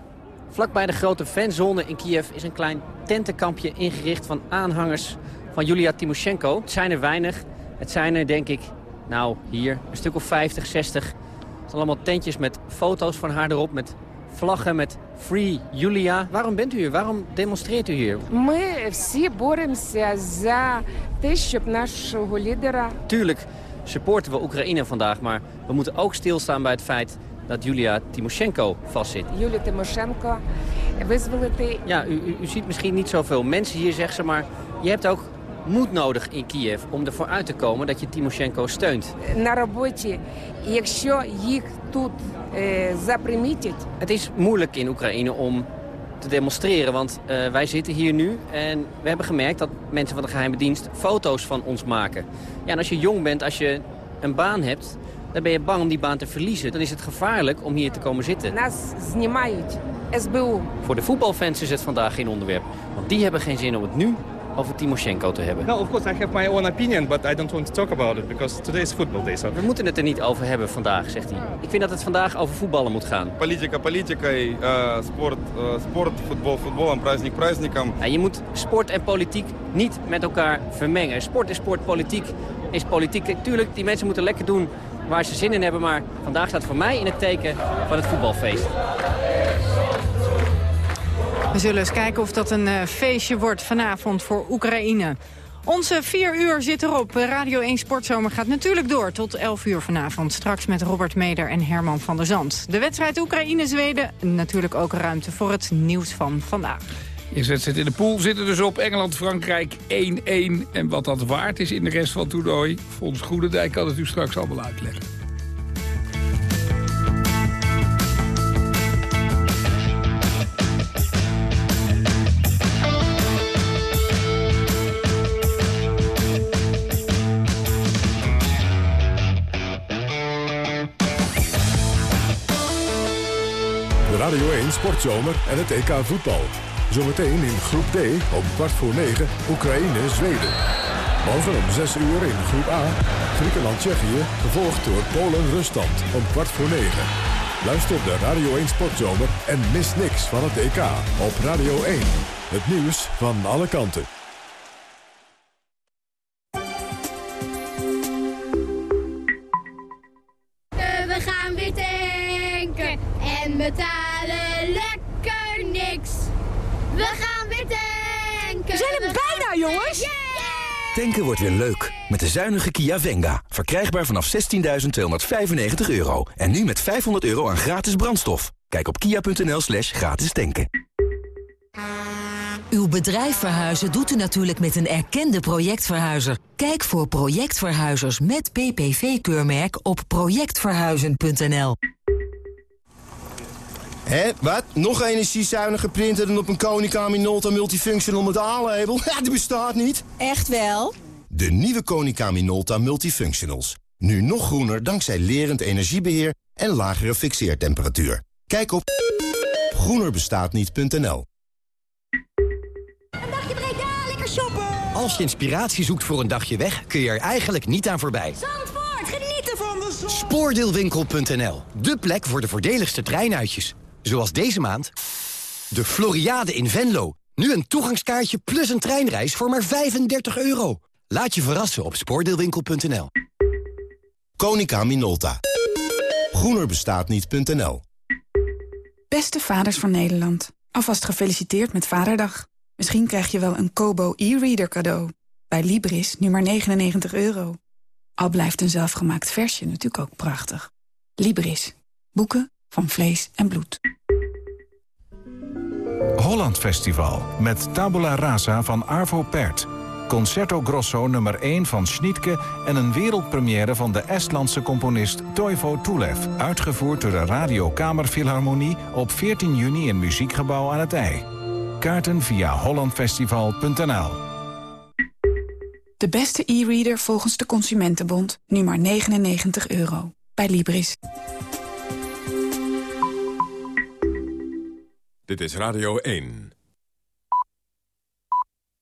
Vlakbij de grote fanzone in Kiev is een klein tentenkampje ingericht van aanhangers van Julia Timoshenko. Het zijn er weinig. Het zijn er denk ik, nou hier, een stuk of 50, 60. Het zijn allemaal tentjes met foto's van haar erop, met vlaggen met Free Julia. Waarom bent u hier? Waarom demonstreert u hier? Ми всі боремося за те, щоб нашого лідера... Tuurlijk supporten we Oekraïne vandaag, maar we moeten ook stilstaan bij het feit dat Julia Timoshenko vastzit. Julia Timoshenko визволити... Ja, u, u, u ziet misschien niet zoveel mensen hier, zegt ze, maar je hebt ook moed nodig in Kiev om ervoor uit te komen dat je Timoshenko steunt. На роботі, якщо їх тут е, запримітять... Het is moeilijk in Oekraïne om te demonstreren, want uh, wij zitten hier nu en we hebben gemerkt dat mensen van de geheime dienst foto's van ons maken. Ja, en als je jong bent, als je een baan hebt, dan ben je bang om die baan te verliezen. Dan is het gevaarlijk om hier te komen zitten. Voor de voetbalfans is het vandaag geen onderwerp. Want die hebben geen zin om het nu over Timoshenko te hebben. No, of course I have my own opinion, but I don't want to talk about it because today is football day. So. We moeten het er niet over hebben vandaag, zegt hij. Ik vind dat het vandaag over voetballen moet gaan. Politica, politica, sport, sport, voetbal, voetbal en prijsnik, En je moet sport en politiek niet met elkaar vermengen. Sport is sport, politiek is politiek. Tuurlijk, die mensen moeten lekker doen waar ze zin in hebben, maar vandaag staat voor mij in het teken van het voetbalfeest. We zullen eens kijken of dat een uh, feestje wordt vanavond voor Oekraïne. Onze 4 uur zit erop. Radio 1 Sportzomer gaat natuurlijk door tot 11 uur vanavond. Straks met Robert Meder en Herman van der Zand. De wedstrijd Oekraïne-Zweden. Natuurlijk ook ruimte voor het nieuws van vandaag. Je zet in de pool, zitten dus op Engeland-Frankrijk 1-1. En wat dat waard is in de rest van het toernooi... Fons Goedendijk kan het u straks allemaal uitleggen. Radio 1 Sportzomer en het EK voetbal. Zometeen in groep D om kwart voor 9 Oekraïne-Zweden. Morgen om 6 uur in groep A Griekenland-Tsjechië, gevolgd door Polen-Rusland om kwart voor 9. Luister op de Radio 1 Sportzomer en mis niks van het EK op Radio 1. Het nieuws van alle kanten. Jongens. Tanken wordt weer leuk. Met de zuinige Kia Venga. Verkrijgbaar vanaf 16.295 euro. En nu met 500 euro aan gratis brandstof. Kijk op kia.nl slash gratis tanken. Uw bedrijf verhuizen doet u natuurlijk met een erkende projectverhuizer. Kijk voor projectverhuizers met PPV-keurmerk op projectverhuizen.nl. Hé, wat? Nog energiezuiniger printer dan op een Konica Minolta Multifunctional met A-label? Ja, die bestaat niet. Echt wel? De nieuwe Konica Minolta Multifunctionals. Nu nog groener dankzij lerend energiebeheer en lagere fixeertemperatuur. Kijk op groenerbestaatniet.nl Dagje Breda, lekker shoppen. Als je inspiratie zoekt voor een dagje weg, kun je er eigenlijk niet aan voorbij. Zandvoort, genieten van de zon. Spoordeelwinkel.nl, de plek voor de voordeligste treinuitjes. Zoals deze maand de Floriade in Venlo. Nu een toegangskaartje plus een treinreis voor maar 35 euro. Laat je verrassen op spoordeelwinkel.nl. Konica Minolta. Groenerbestaatniet.nl Beste vaders van Nederland, alvast gefeliciteerd met Vaderdag. Misschien krijg je wel een Kobo e-reader cadeau. Bij Libris nu maar 99 euro. Al blijft een zelfgemaakt versje natuurlijk ook prachtig. Libris. Boeken van vlees en bloed. Holland Festival met Tabula Rasa van Arvo Pärt. Concerto Grosso nummer 1 van Schnittke en een wereldpremière van de Estlandse componist Toivo Tulev. Uitgevoerd door de Radio Kamerfilharmonie op 14 juni in Muziekgebouw aan het IJ. Kaarten via hollandfestival.nl De beste e-reader volgens de Consumentenbond. Nu maar 99 euro. Bij Libris. Dit is Radio 1.